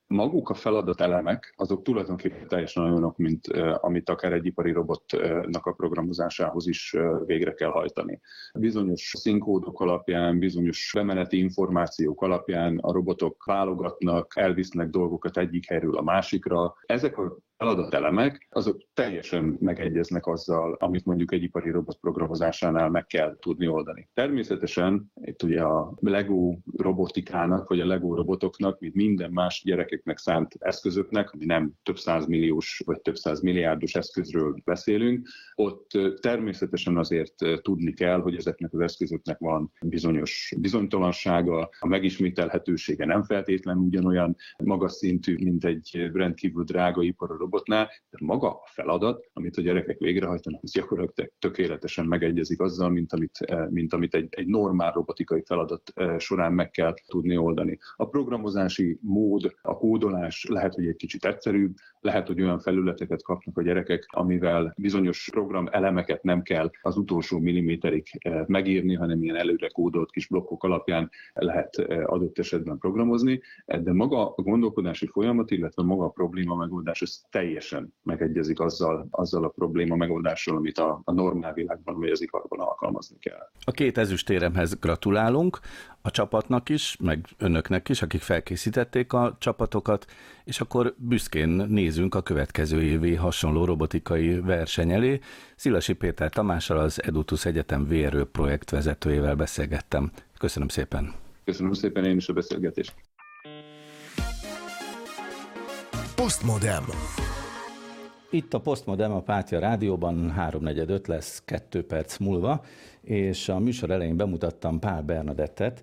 maguk a feladatelemek, azok tulajdonképpen teljesen olyanok, mint amit akár egy ipari robotnak a programozásához is végre kell hajtani. Bizonyos színkódok alapján, bizonyos bemeneti információk alapján a robotok válogatnak, elvisznek dolgokat egyik helyről a másikra. Ezek a feladatelemek, azok teljesen megegyeznek azzal, amit mondjuk egy ipari robot programozásánál meg kell tudni oldani. Természetesen itt ugye a Lego robotikának, vagy a Lego robotoknak, mint minden más gyerekeknek szánt eszközöknek, ami nem több milliós vagy több milliárdos eszközről beszélünk, ott természetesen azért tudni kell, hogy ezeknek az eszközöknek van bizonyos bizonytalansága, a megismételhetősége nem feltétlenül ugyanolyan magas szintű, mint egy rendkívül drága ipari robotnál, de maga a feladat, amit a gyerekek végrehajtanak, az gyakorlatilag tökéletesen megegyezik azzal, mint amit, mint amit egy, egy normál robotikai feladat során meg kell tudni oldani. A programozási mód, a kódolás lehet, hogy egy kicsit egyszerűbb, lehet, hogy olyan felületeket kapnak a gyerekek, amivel bizonyos program elemeket nem kell az utolsó milliméterig eh, megírni, hanem ilyen előre kódolt kis blokkok alapján lehet adott esetben programozni, de maga a gondolkodási folyamat, illetve maga a probléma megoldás, ez teljesen megegyezik azzal, azzal a probléma megoldással, amit a, a normál világban vagy az iparban alkalmazni kell. A két ezüstéremhez gratulálunk, a csapatnak is, meg önöknek is, akik felkészítették a csapatokat, és akkor büszkén nézünk a következő évi hasonló robotikai verseny elé. Szilasi Péter Tamással az Edutus Egyetem VR projektvezetőjével beszélgettem. Köszönöm szépen! Köszönöm szépen én is a beszélgetést! Postmodem. Itt a Postmodem a Pátya Rádióban 3.45 lesz 2 perc múlva, és a műsor elején bemutattam Pál Bernadettet,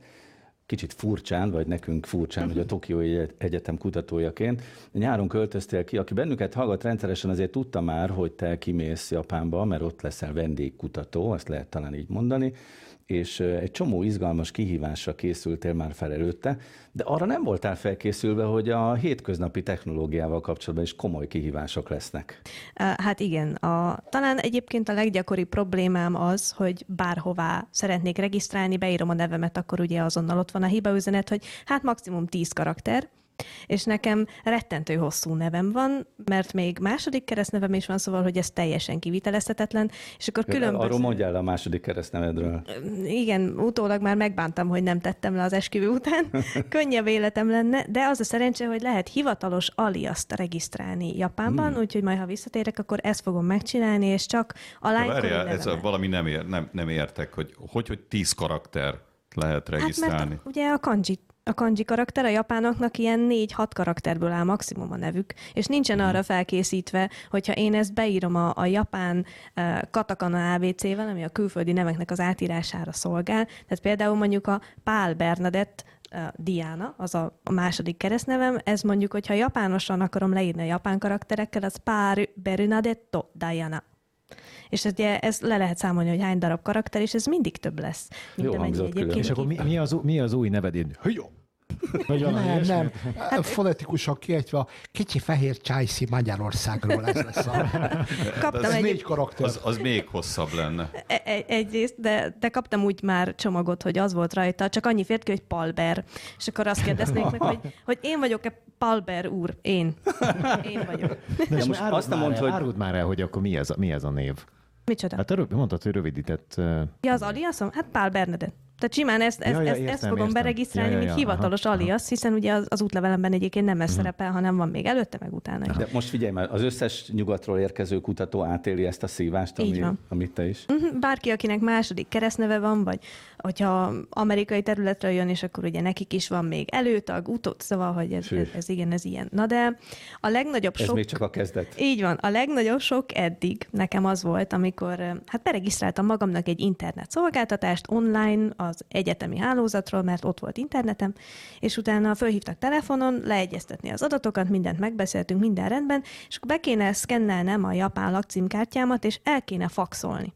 kicsit furcsán, vagy nekünk furcsán, hogy a Tokiói Egyetem kutatójaként. Nyáron költöztél ki, aki bennünket hallgat rendszeresen, azért tudta már, hogy te kimész Japánba, mert ott leszel vendégkutató, azt lehet talán így mondani, és egy csomó izgalmas kihívásra készültél már fel előtte, de arra nem voltál felkészülve, hogy a hétköznapi technológiával kapcsolatban is komoly kihívások lesznek. Hát igen, a, talán egyébként a leggyakoribb problémám az, hogy bárhová szeretnék regisztrálni, beírom a nevemet, akkor ugye azonnal ott van a hibaüzenet, hogy hát maximum 10 karakter, és nekem rettentő hosszú nevem van, mert még második keresztnevem is van, szóval, hogy ez teljesen kivitelezhetetlen, és akkor különböző... Arról mondjál a második keresztnevedről. Igen, utólag már megbántam, hogy nem tettem le az esküvő után. Könnyebb életem lenne, de az a szerencse, hogy lehet hivatalos aliaszt regisztrálni Japánban, hmm. úgyhogy majd, ha visszatérek, akkor ezt fogom megcsinálni, és csak a lánykori ez a, valami nem, ér, nem, nem értek, hogy hogy, hogy tíz karakter lehet regisztrálni. Hát mert ugye a kanji a kanji karakter a japánoknak ilyen 4-6 karakterből áll maximum a nevük, és nincsen arra mhm. felkészítve, hogyha én ezt beírom a, a japán uh, katakana ABC-vel, ami a külföldi neveknek az átírására szolgál, tehát például mondjuk a Pál Bernadett uh, Diana, az a, a második keresztnevem, ez mondjuk, hogyha japánosan akarom leírni a japán karakterekkel, az Pár Bernadetto Diana és ugye ez le lehet számolni, hogy hány darab karakter, és ez mindig több lesz. Mint Jó egyébként. És akkor mi, mi, az, mi az új neved? Jó. nem, nem. Hát, Fonetikusan kiejtve a kicsi fehér csájszi Magyarországról ez lesz a... Kaptam ez egy... négy karakter. Az, az még hosszabb lenne. E- e- egyrészt, de, de kaptam úgy már csomagot, hogy az volt rajta, csak annyi fért ki, hogy Palber. És akkor azt kérdeznék meg, hogy, hogy én vagyok-e Palber úr? Én. Én vagyok. De most azt nem mondta, hogy... Áruld már el, hogy akkor mi ez, mi ez a név. Micsoda? Hát a, mondtad, hogy rövidített... Ja, az aliasom? Hát Pál Bernadett. Tehát simán ezt, ezt, Ja, ja, ezt, értem, ezt fogom értem. beregisztrálni, Ja, ja, mint ja, hivatalos aha, aha. alias, hiszen ugye az, az útlevelemben egyébként nem ez Mhm. szerepel, hanem van még előtte, meg utána. De most figyelj már, az összes nyugatról érkező kutató átéli ezt a szívást, ami, amit te is. Mhm, Bárki, akinek második keresztneve van, vagy hogyha amerikai területről jön, és akkor ugye nekik is van még előtag, utód, szóval, hogy ez, ez, ez igen, ez ilyen. Na de a legnagyobb Ez sok... még csak a kezdet. Így van, a legnagyobb sok eddig nekem az volt, amikor hát beregisztráltam magamnak egy internet szolgáltatást online az egyetemi hálózatról, mert ott volt internetem, és utána fölhívtak telefonon, leegyeztetni az adatokat, mindent megbeszéltünk, minden rendben, és akkor be kéne szkennelnem a japán lakcímkártyámat, és el kéne faxolni.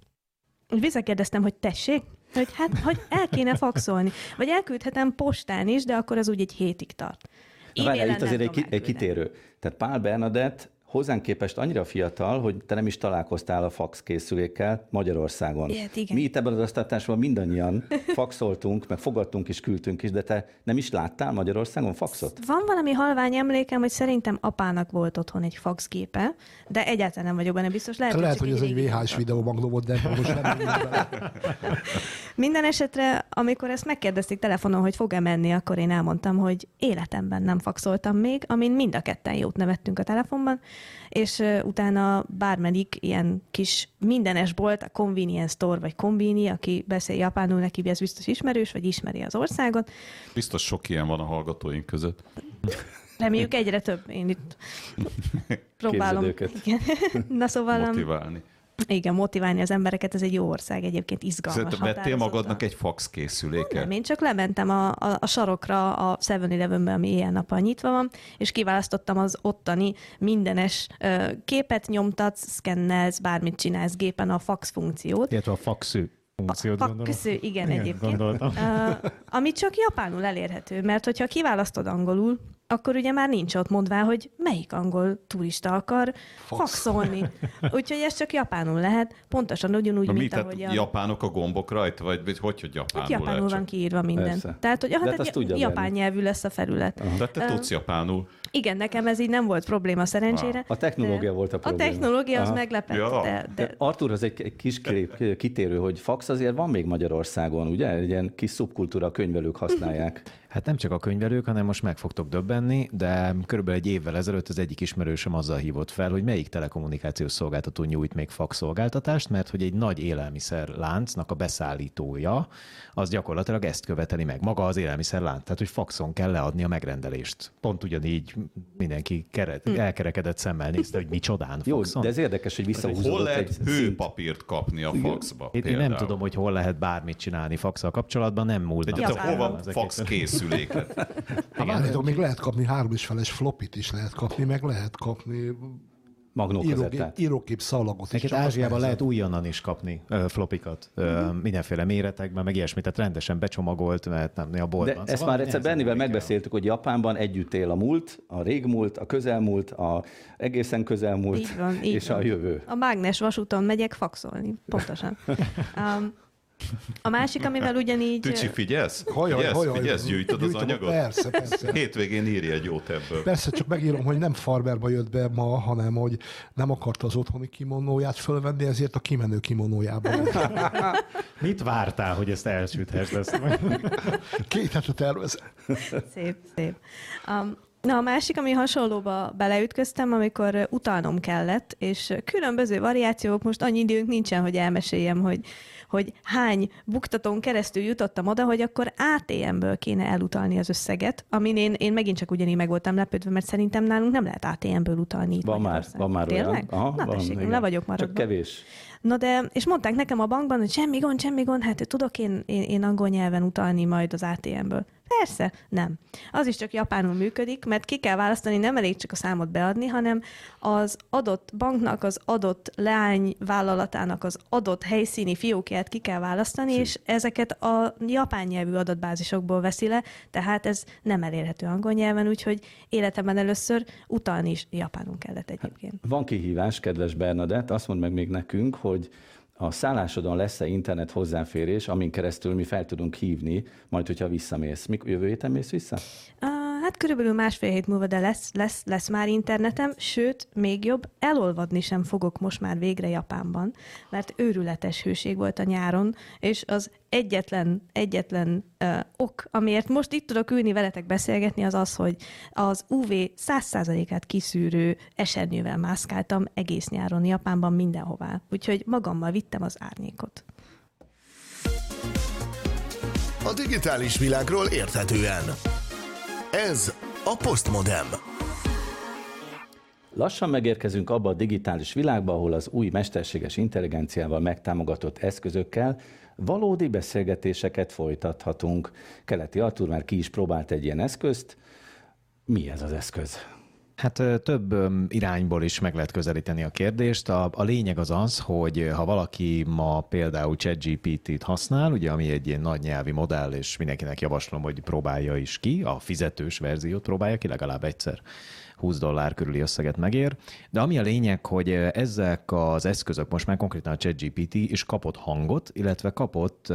És Visszakérdeztem, hogy tessék, hogy hát, hogy el kéne faxolni. Vagy elküldhetem postán is, de akkor az úgy egy hétig tart. Na Várjál, itt azért egy, egy kitérő. Tehát Pál Bernadett hozzánk képest annyira fiatal, hogy te nem is találkoztál a fax készülékkel Magyarországon. Ilyet, igen. Mi itt ebben az asztaltásban mindannyian faxoltunk, meg fogadtunk is, küldtünk is, de te nem is láttál Magyarországon faxot? Van valami halvány emlékem, hogy szerintem apának volt otthon egy faxgépe, de egyáltalán nem vagyok benne biztos. Lehet, Lehet, csak hogy ez egy VHS videómagnó volt, de most nem. Minden esetre, amikor ezt megkérdezték telefonon, hogy fog-e menni, akkor én elmondtam, hogy életemben nem faxoltam még, amin mind a ketten jót nevettünk a telefonban, és utána bármelyik ilyen kis mindenes bolt, a convenience store, vagy kombini, aki beszél japánul, neki ez biztos ismerős, vagy ismeri az országot. Biztos sok ilyen van a hallgatóink között. Reméljük egyre több. Én itt próbálom. Igen. Na szóval, um, Motiválni. Igen, motiválni az embereket, ez egy jó ország, egyébként izgalmas. Szerintem vettél magadnak egy fax készüléket? Nem, én csak lementem a, a, a sarokra a 7-Elevenbe, ami éjjel-nappal nyitva van, és kiválasztottam az ottani mindenes képet nyomtatsz, szkennelsz, bármit csinálsz gépen a fax funkciót. Illetve a faxű funkciót gondolom. Faxő, igen, Igen, egyébként. gondoltam. Uh, ami csak japánul elérhető, mert hogyha kiválasztod angolul, akkor ugye már nincs ott mondvá, hogy melyik angol turista akar Fax. faxolni. Úgyhogy ez csak japánul lehet, pontosan ugyanúgy, Na mi, mint tehát ahogy a... japánok a gombok rajta, vagy, vagy hogy, hogy japánul, Hát japánul lehet van csak? kiírva minden. Persze. Tehát, hogy De hát, japán nyelvű lesz a felület. Tehát te Ö, tudsz japánul. Igen, nekem ez így nem volt probléma szerencsére. A technológia de volt a probléma. A technológia az Aha. meglepett, Ja. de, De de Artur, az egy kis ki- kitérő, hogy fax azért van még Magyarországon, ugye? Egy ilyen kis szubkultúra, könyvelők használják. Hát nem csak a könyvelők, hanem most meg fogtok döbbenni, de körülbelül egy évvel ezelőtt az egyik ismerősöm azzal hívott fel, hogy melyik telekommunikációs szolgáltató nyújt még fax szolgáltatást, mert hogy egy nagy élelmiszer láncnak a beszállítója, az gyakorlatilag ezt követeli meg, maga az élelmiszer lánc, tehát hogy faxon kell leadni a megrendelést. Pont ugyanígy mindenki keret, elkerekedett szemmel nézte, hogy micsodán Jó, faxon. de ez érdekes, hogy Hol visszahúzódott lehet egy szint. hőpapírt kapni a faxba? Én, én nem tudom, hogy hol lehet bármit csinálni faxal kapcsolatban, nem múlt. De gyakran, hol van fax szerint. Készüléket? Hát várjátok, még lehet kapni három és feles flopit is lehet kapni, meg lehet kapni Magnókazettát. írógép szalagot is. Neked az Ázsiában lehet újonnan is kapni ö, flopikat, ö, mindenféle méretekben, meg ilyesmit, tehát rendesen becsomagolt, mert nem a De boltban. ezt Szóval már egyszer nehezen Bernivel múlik el. megbeszéltük, hogy Japánban együtt él a múlt, a régmúlt, a közelmúlt, a egészen közelmúlt így van, így és van. a jövő. A mágnes vasúton megyek faxolni, pontosan. Um, a másik, amivel ugyanígy... Tücsi, figyelsz? Hajaj, figyelsz, hajaj, figyelsz, gyűjtöd az gyűjtöm, anyagot? Persze, persze. Hétvégén írj egy jót ebből. Persze, csak megírom, hogy nem farmerba jött be ma, hanem hogy nem akarta az otthoni kimonóját fölvenni, ezért a kimenő kimonójában. Mit vártál, hogy ezt elsüthess ezt? Két hete tervez. Szép, szép. Um, na, a másik, ami hasonlóba beleütköztem, amikor utalnom kellett, és különböző variációk, most annyi időnk nincsen, hogy elmeséljem, hogy, hogy hány buktatón keresztül jutottam oda, hogy akkor ATM-ből kéne elutalni az összeget, amin én, én megint csak ugyanígy meg voltam lepődve, mert szerintem nálunk nem lehet ATM-ből utalni Van már, van már Tényleg? olyan. Aha, Na van, tessék, le vagyok Csak maradva. kevés. Na de, és mondták nekem a bankban, hogy semmi gond, semmi gond, hát tudok én, én, én angol nyelven utalni majd az ATM-ből. Persze, nem. Az is csak japánul működik, mert ki kell választani, nem elég csak a számot beadni, hanem az adott banknak, az adott leányvállalatának az adott helyszíni fiókját ki kell választani, és ezeket a japán nyelvű adatbázisokból veszi le, tehát ez nem elérhető angol nyelven, úgyhogy életemben először utalni is japánul kellett egyébként. Van kihívás, kedves Bernadett, azt mondd meg még nekünk, hogy a szállásodon lesz-e internet hozzáférés, amin keresztül mi fel tudunk hívni, majd hogyha visszamész. Mikor jövő héten mész vissza? Uh, Hát körülbelül másfél hét múlva, de lesz, lesz, lesz már internetem, sőt, még jobb, elolvadni sem fogok most már végre Japánban, mert őrületes hőség volt a nyáron, és az egyetlen, egyetlen uh, ok, amiért most itt tudok ülni veletek beszélgetni, az az, hogy az UV 100%-át kiszűrő esernyővel mászkáltam egész nyáron Japánban mindenhová. Úgyhogy magammal vittem az árnyékot. A digitális világról érthetően. Ez a Postmodem. Lassan megérkezünk abba a digitális világba, ahol az új mesterséges intelligenciával megtámogatott eszközökkel valódi beszélgetéseket folytathatunk. Keleti Artur már ki is próbált egy ilyen eszközt. Mi ez az eszköz? Hát több irányból is meg lehet közelíteni a kérdést. A, a lényeg az az, hogy ha valaki ma például ChatGPT-t használ, ugye ami egy ilyen nagy nyelvi modell, és mindenkinek javaslom, hogy próbálja is ki, a fizetős verziót próbálja ki legalább egyszer 20 dollár körüli összeget megér. De ami a lényeg, hogy ezek az eszközök, most már konkrétan a ChatGPT is kapott hangot, illetve kapott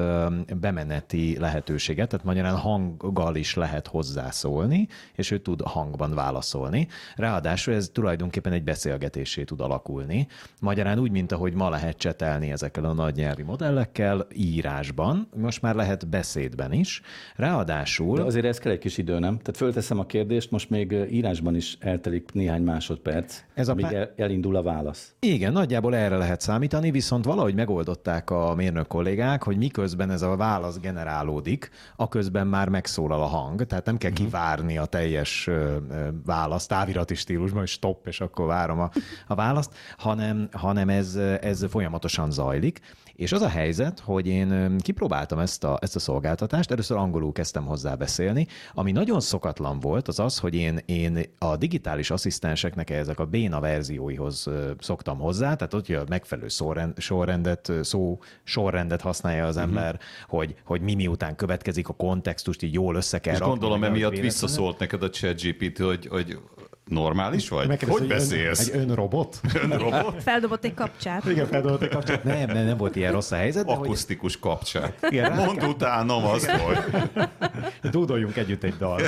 bemeneti lehetőséget, tehát magyarán hanggal is lehet hozzászólni, és ő tud hangban válaszolni. Ráadásul ez tulajdonképpen egy beszélgetésé tud alakulni. Magyarán úgy, mint ahogy ma lehet csetelni ezekkel a nagy nyelvi modellekkel írásban, most már lehet beszédben is. Ráadásul... De azért ez kell egy kis idő, nem? Tehát fölteszem a kérdést, most még írásban is eltelik néhány másodperc, Ez a amíg pá... elindul a válasz. Igen, nagyjából erre lehet számítani, viszont valahogy megoldották a mérnök kollégák, hogy miközben ez a válasz generálódik, aközben már megszólal a hang, tehát nem kell uh-huh. kivárni a teljes választ távirati stílusban, hogy stop, és akkor várom a, a választ, hanem, hanem ez, ez folyamatosan zajlik. És az a helyzet, hogy én kipróbáltam ezt a, ezt a szolgáltatást, először angolul kezdtem hozzá beszélni, ami nagyon szokatlan volt, az az, hogy én, én a digitális asszisztenseknek ezek a béna verzióihoz szoktam hozzá, tehát ott a megfelelő sorrend, sorrendet, szó sorrendet használja az mhm. ember, uh-huh. hogy, hogy mi miután következik a kontextust, így jól össze kell És rakni, gondolom emiatt visszaszólt neked a ChatGPT, hogy, hogy normális vagy? Hogy beszélsz? Egy önrobot? önrobot? Feldobott egy kapcsát. Igen, feldobott egy kapcsát. Nem, nem, nem volt ilyen rossz a helyzet. Akusztikus hogy... kapcsát. Igen, Mondd utánam azt, hogy... Dúdoljunk együtt egy dal.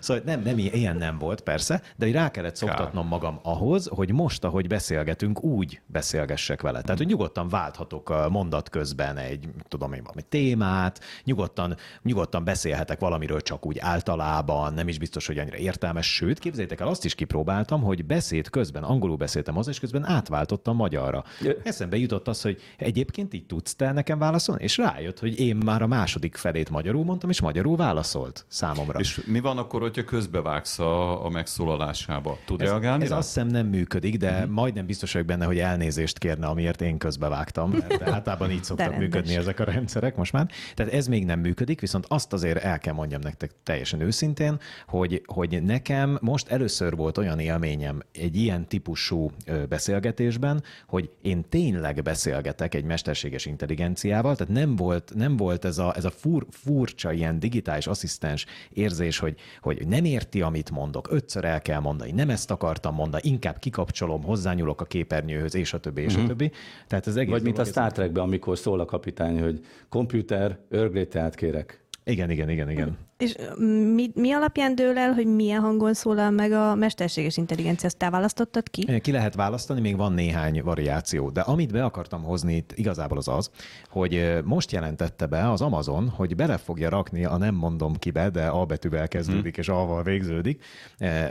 Szóval nem, nem, ilyen nem volt, persze, de hogy rá kellett szoktatnom magam ahhoz, hogy most, ahogy beszélgetünk, úgy beszélgessek vele. Tehát, hogy nyugodtan válthatok a mondat közben egy, tudom én, valami témát, nyugodtan, nyugodtan beszélhetek valamiről csak úgy általában, nem is biztos, hogy annyira értelmes, sőt, képzeljétek el, azt is kipróbáltam, hogy beszéd közben, angolul beszéltem hozzá, és közben átváltottam magyarra. Eszembe jutott az, hogy egyébként így tudsz te nekem válaszolni, és rájött, hogy én már a második felét magyarul mondtam, és magyarul válaszolt számomra. És mi van akkor, hogyha közbevágsz a, a megszólalásába? Tud ez, reagálni? Ez rá? azt hiszem nem működik, de uh-huh. majdnem biztos vagyok benne, hogy elnézést kérne, amiért én közbevágtam, mert általában így szoktak működni ezek a rendszerek most már. Tehát ez még nem működik, viszont azt azért el kell mondjam nektek teljesen őszintén, hogy, hogy nekem most először volt olyan élményem egy ilyen típusú beszélgetésben, hogy én tényleg beszélgetek egy mesterséges intelligenciával, tehát nem volt, nem volt ez a, ez a fur, furcsa ilyen digitális asszisztens érzés, hogy, hogy nem érti, amit mondok, ötször el kell mondani, nem ezt akartam mondani, inkább kikapcsolom, hozzányúlok a képernyőhöz, és a többi, és mm-hmm. a mhm. többi. Tehát ez egész Vagy mint a Star Trekben, amikor szól a kapitány, hogy komputer, örgléteát kérek. Igen, igen, igen, igen. És mi, mi alapján dől el, hogy milyen hangon szólal meg a mesterséges intelligencia? Ezt te választottad ki? Ki lehet választani, még van néhány variáció. De amit be akartam hozni itt igazából az az, hogy most jelentette be az Amazon, hogy bele fogja rakni, a nem mondom kibe, de A betűvel kezdődik hmm. és A-val végződik,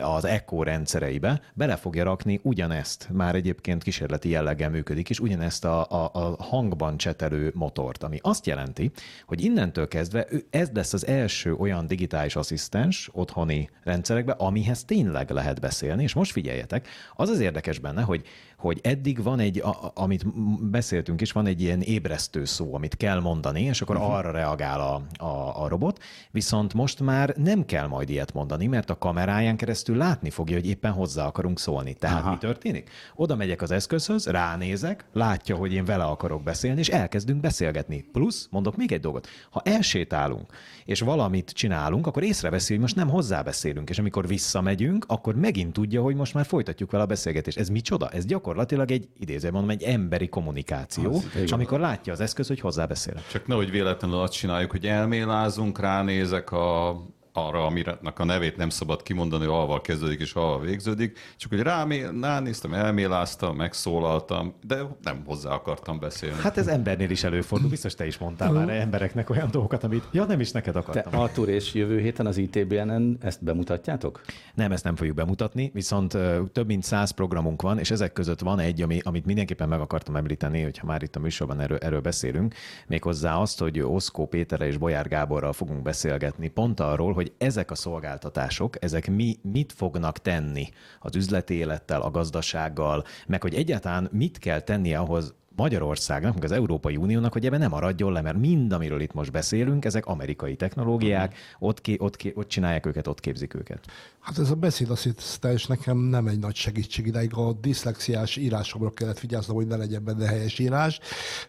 az Echo rendszereibe, bele fogja rakni ugyanezt, már egyébként kísérleti jelleggel működik, és ugyanezt a, a, a hangban csetelő motort, ami azt jelenti, hogy innentől kezdve ez lesz az első olyan olyan digitális asszisztens otthoni rendszerekbe, amihez tényleg lehet beszélni, és most figyeljetek, az az érdekes benne, hogy hogy eddig van egy, a, amit beszéltünk is, van egy ilyen ébresztő szó, amit kell mondani, és akkor uh-huh. arra reagál a, a, a robot, viszont most már nem kell majd ilyet mondani, mert a kameráján keresztül látni fogja, hogy éppen hozzá akarunk szólni. Tehát Aha. mi történik? Oda megyek az eszközhöz, ránézek, látja, hogy én vele akarok beszélni, és elkezdünk beszélgetni. Plusz, mondok még egy dolgot, ha elsétálunk, és valamit csinálunk, akkor észreveszi, hogy most nem hozzá-beszélünk, és amikor visszamegyünk, akkor megint tudja, hogy most már folytatjuk vele a beszélgetést. Ez micsoda? Ez gyakorlatilag gyakorlatilag egy idéző mondom, egy emberi kommunikáció, az, és amikor látja az eszköz, hogy hozzá beszél. Csak nehogy véletlenül azt csináljuk, hogy elmélázunk, ránézek a arra, aminek a nevét nem szabad kimondani, alval kezdődik és alval végződik, csak hogy rámé, ránéztem, elméláztam, megszólaltam, de nem hozzá akartam beszélni. Hát ez embernél is előfordul, biztos te is mondtál már embereknek olyan dolgokat, amit ja, nem is neked akartam. Te, Artur, és jövő héten az ITBN-en ezt bemutatjátok? Nem, ezt nem fogjuk bemutatni, viszont több mint száz programunk van, és ezek között van egy, ami, amit mindenképpen meg akartam említeni, hogyha már itt a műsorban erről, erről beszélünk, méghozzá azt, hogy Oszkó Péterrel és Bolyár Gáborral fogunk beszélgetni pont arról, hogy ezek a szolgáltatások, ezek mi, mit fognak tenni az üzleti élettel, a gazdasággal, meg hogy egyáltalán mit kell tennie ahhoz, Magyarországnak, meg az Európai Uniónak, hogy ebben nem maradjon le, mert mind, amiről itt most beszélünk, ezek amerikai technológiák, ott, ki, ott, ki, ott csinálják őket, ott képzik őket. Hát ez a beszédasszisztens nekem nem egy nagy segítség ideig. A diszlexiás írásomra kellett vigyáznom, hogy ne legyen benne helyes írás,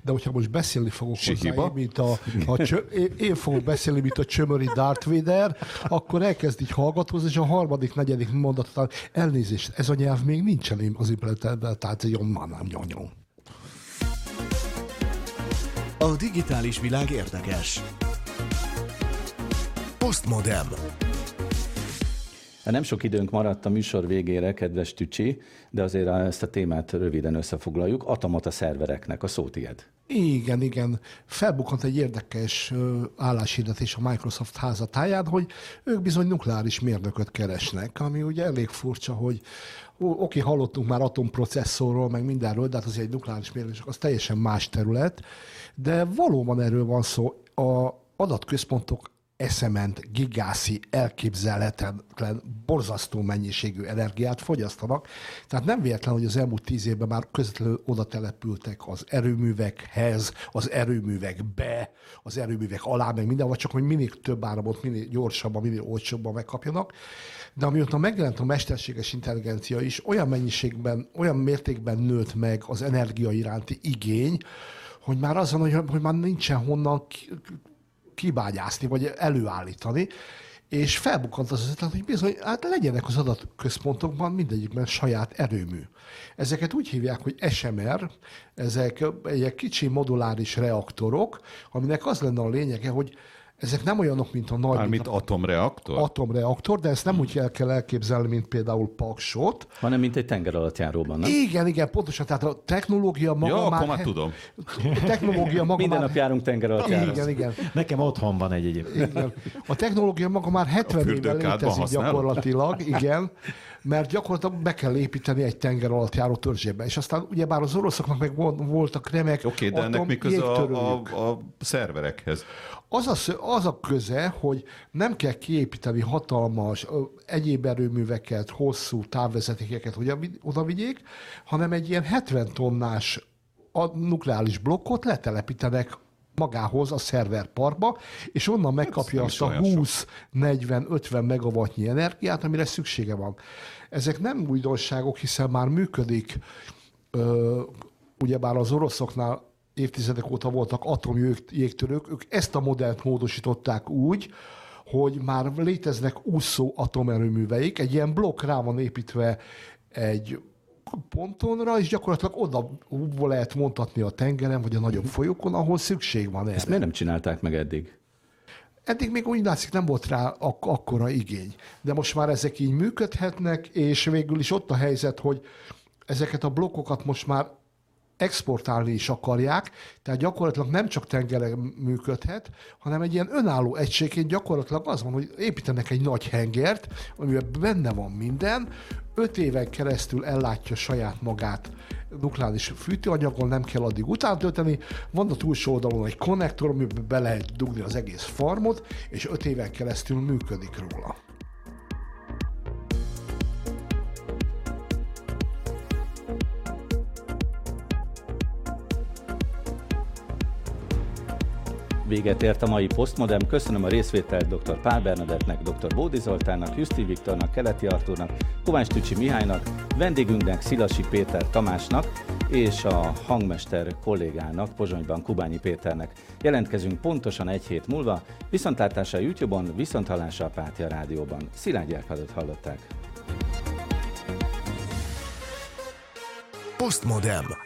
de hogyha most beszélni fogok hozzá, én, mint a, a csö, én, én fogok beszélni, mint a csömöri Darth Vader, akkor elkezd így hallgatózni, és a harmadik, negyedik mondat után elnézést, ez a nyelv még nincsen az implementáción, már nem nyomjon. A digitális világ érdekes. Postmodem. Nem sok időnk maradt a műsor végére, kedves Tücsi, de azért ezt a témát röviden összefoglaljuk. Atomata szervereknek a szótied. Igen, igen. Felbukkant egy érdekes álláshirdetés a Microsoft házatáján, hogy ők bizony nukleáris mérnököt keresnek, ami ugye elég furcsa, hogy oké, hallottunk már atomprocesszorról, meg mindenről, de hát azért egy nukleáris mérnök az teljesen más terület, de valóban erről van szó. A adatközpontok eszement, gigászi, elképzelhetetlen, borzasztó mennyiségű energiát fogyasztanak. Tehát nem véletlen, hogy az elmúlt tíz évben már közvetlenül oda települtek az erőművekhez, az erőművekbe, az erőművek alá, meg mindenhol, csak hogy minél több áramot, minél gyorsabban, minél olcsóbban megkapjanak. De amióta megjelent a mesterséges intelligencia is, olyan mennyiségben, olyan mértékben nőtt meg az energia iránti igény, hogy már azon, hogy, hogy már nincsen honnan kibágyászni, vagy előállítani, és felbukkant az ötlet, hogy bizony, hát legyenek az adatközpontokban mindegyikben saját erőmű. Ezeket úgy hívják, hogy SMR, ezek egy kicsi moduláris reaktorok, aminek az lenne a lényege, hogy ezek nem olyanok, mint a nagy... Mármint atomreaktor? Atomreaktor, de ezt nem úgy el kell elképzelni, mint például Paksot. Hanem mint egy tenger alatt járóban, nem? Igen, igen, pontosan. Tehát a technológia maga ja, már... akkor már tudom. A technológia maga Minden már... nap járunk tenger alatt Igen, igen, igen. Nekem otthon van egy egyébként. Igen. A technológia maga már 70 éve létezik gyakorlatilag, igen, mert gyakorlatilag be kell építeni egy tenger alatt járó törzsébe. És aztán ugyebár az oroszoknak meg voltak remek Oké, okay, de ennek mi köze a, a, a szerverekhez? Az a, az a köze, hogy nem kell kiépíteni hatalmas egyéb erőműveket, hosszú távvezetékeket, hogy oda vigyék, hanem egy ilyen 70 tonnás a nukleáris blokkot letelepítenek magához a szerverparkba, és onnan megkapja azt a 20-40-50 megawattnyi energiát, amire szüksége van. Ezek nem újdonságok, hiszen már működik, ö, ugyebár az oroszoknál évtizedek óta voltak atomjégtörők, ők ezt a modellt módosították úgy, hogy már léteznek úszó atomerőműveik, egy ilyen blokk rá van építve egy pontonra, és gyakorlatilag oda lehet mondhatni a tengeren, vagy a nagyobb folyókon, ahol szükség van erre. Ezt miért nem csinálták meg eddig? Eddig még úgy látszik nem volt rá ak- akkora igény. De most már ezek így működhetnek, és végül is ott a helyzet, hogy ezeket a blokkokat most már exportálni is akarják, tehát gyakorlatilag nem csak tengeren működhet, hanem egy ilyen önálló egységként gyakorlatilag az van, hogy építenek egy nagy hengert, amiben benne van minden, öt éven keresztül ellátja saját magát nukleáris fűtőanyagon, nem kell addig utántölteni, van a túlsó oldalon egy konnektor, amiben be lehet dugni az egész farmot, és öt éven keresztül működik róla. Véget ért a mai Postmodem. Köszönöm a részvételt dr. Pál Bernadettnek, dr. Bódi Zoltánnak, Juszti Viktornak, Keleti Artúrnak, Kovács Tücsi Mihálynak, vendégünknek Szilasi Péter Tamásnak és a hangmester kollégának, Pozsonyban Kubányi Péternek. Jelentkezünk pontosan egy hét múlva, viszontlátásra YouTube-on, viszonthallásra a Pátia Rádióban. Szilágy Árpádot hallották. Postmodem.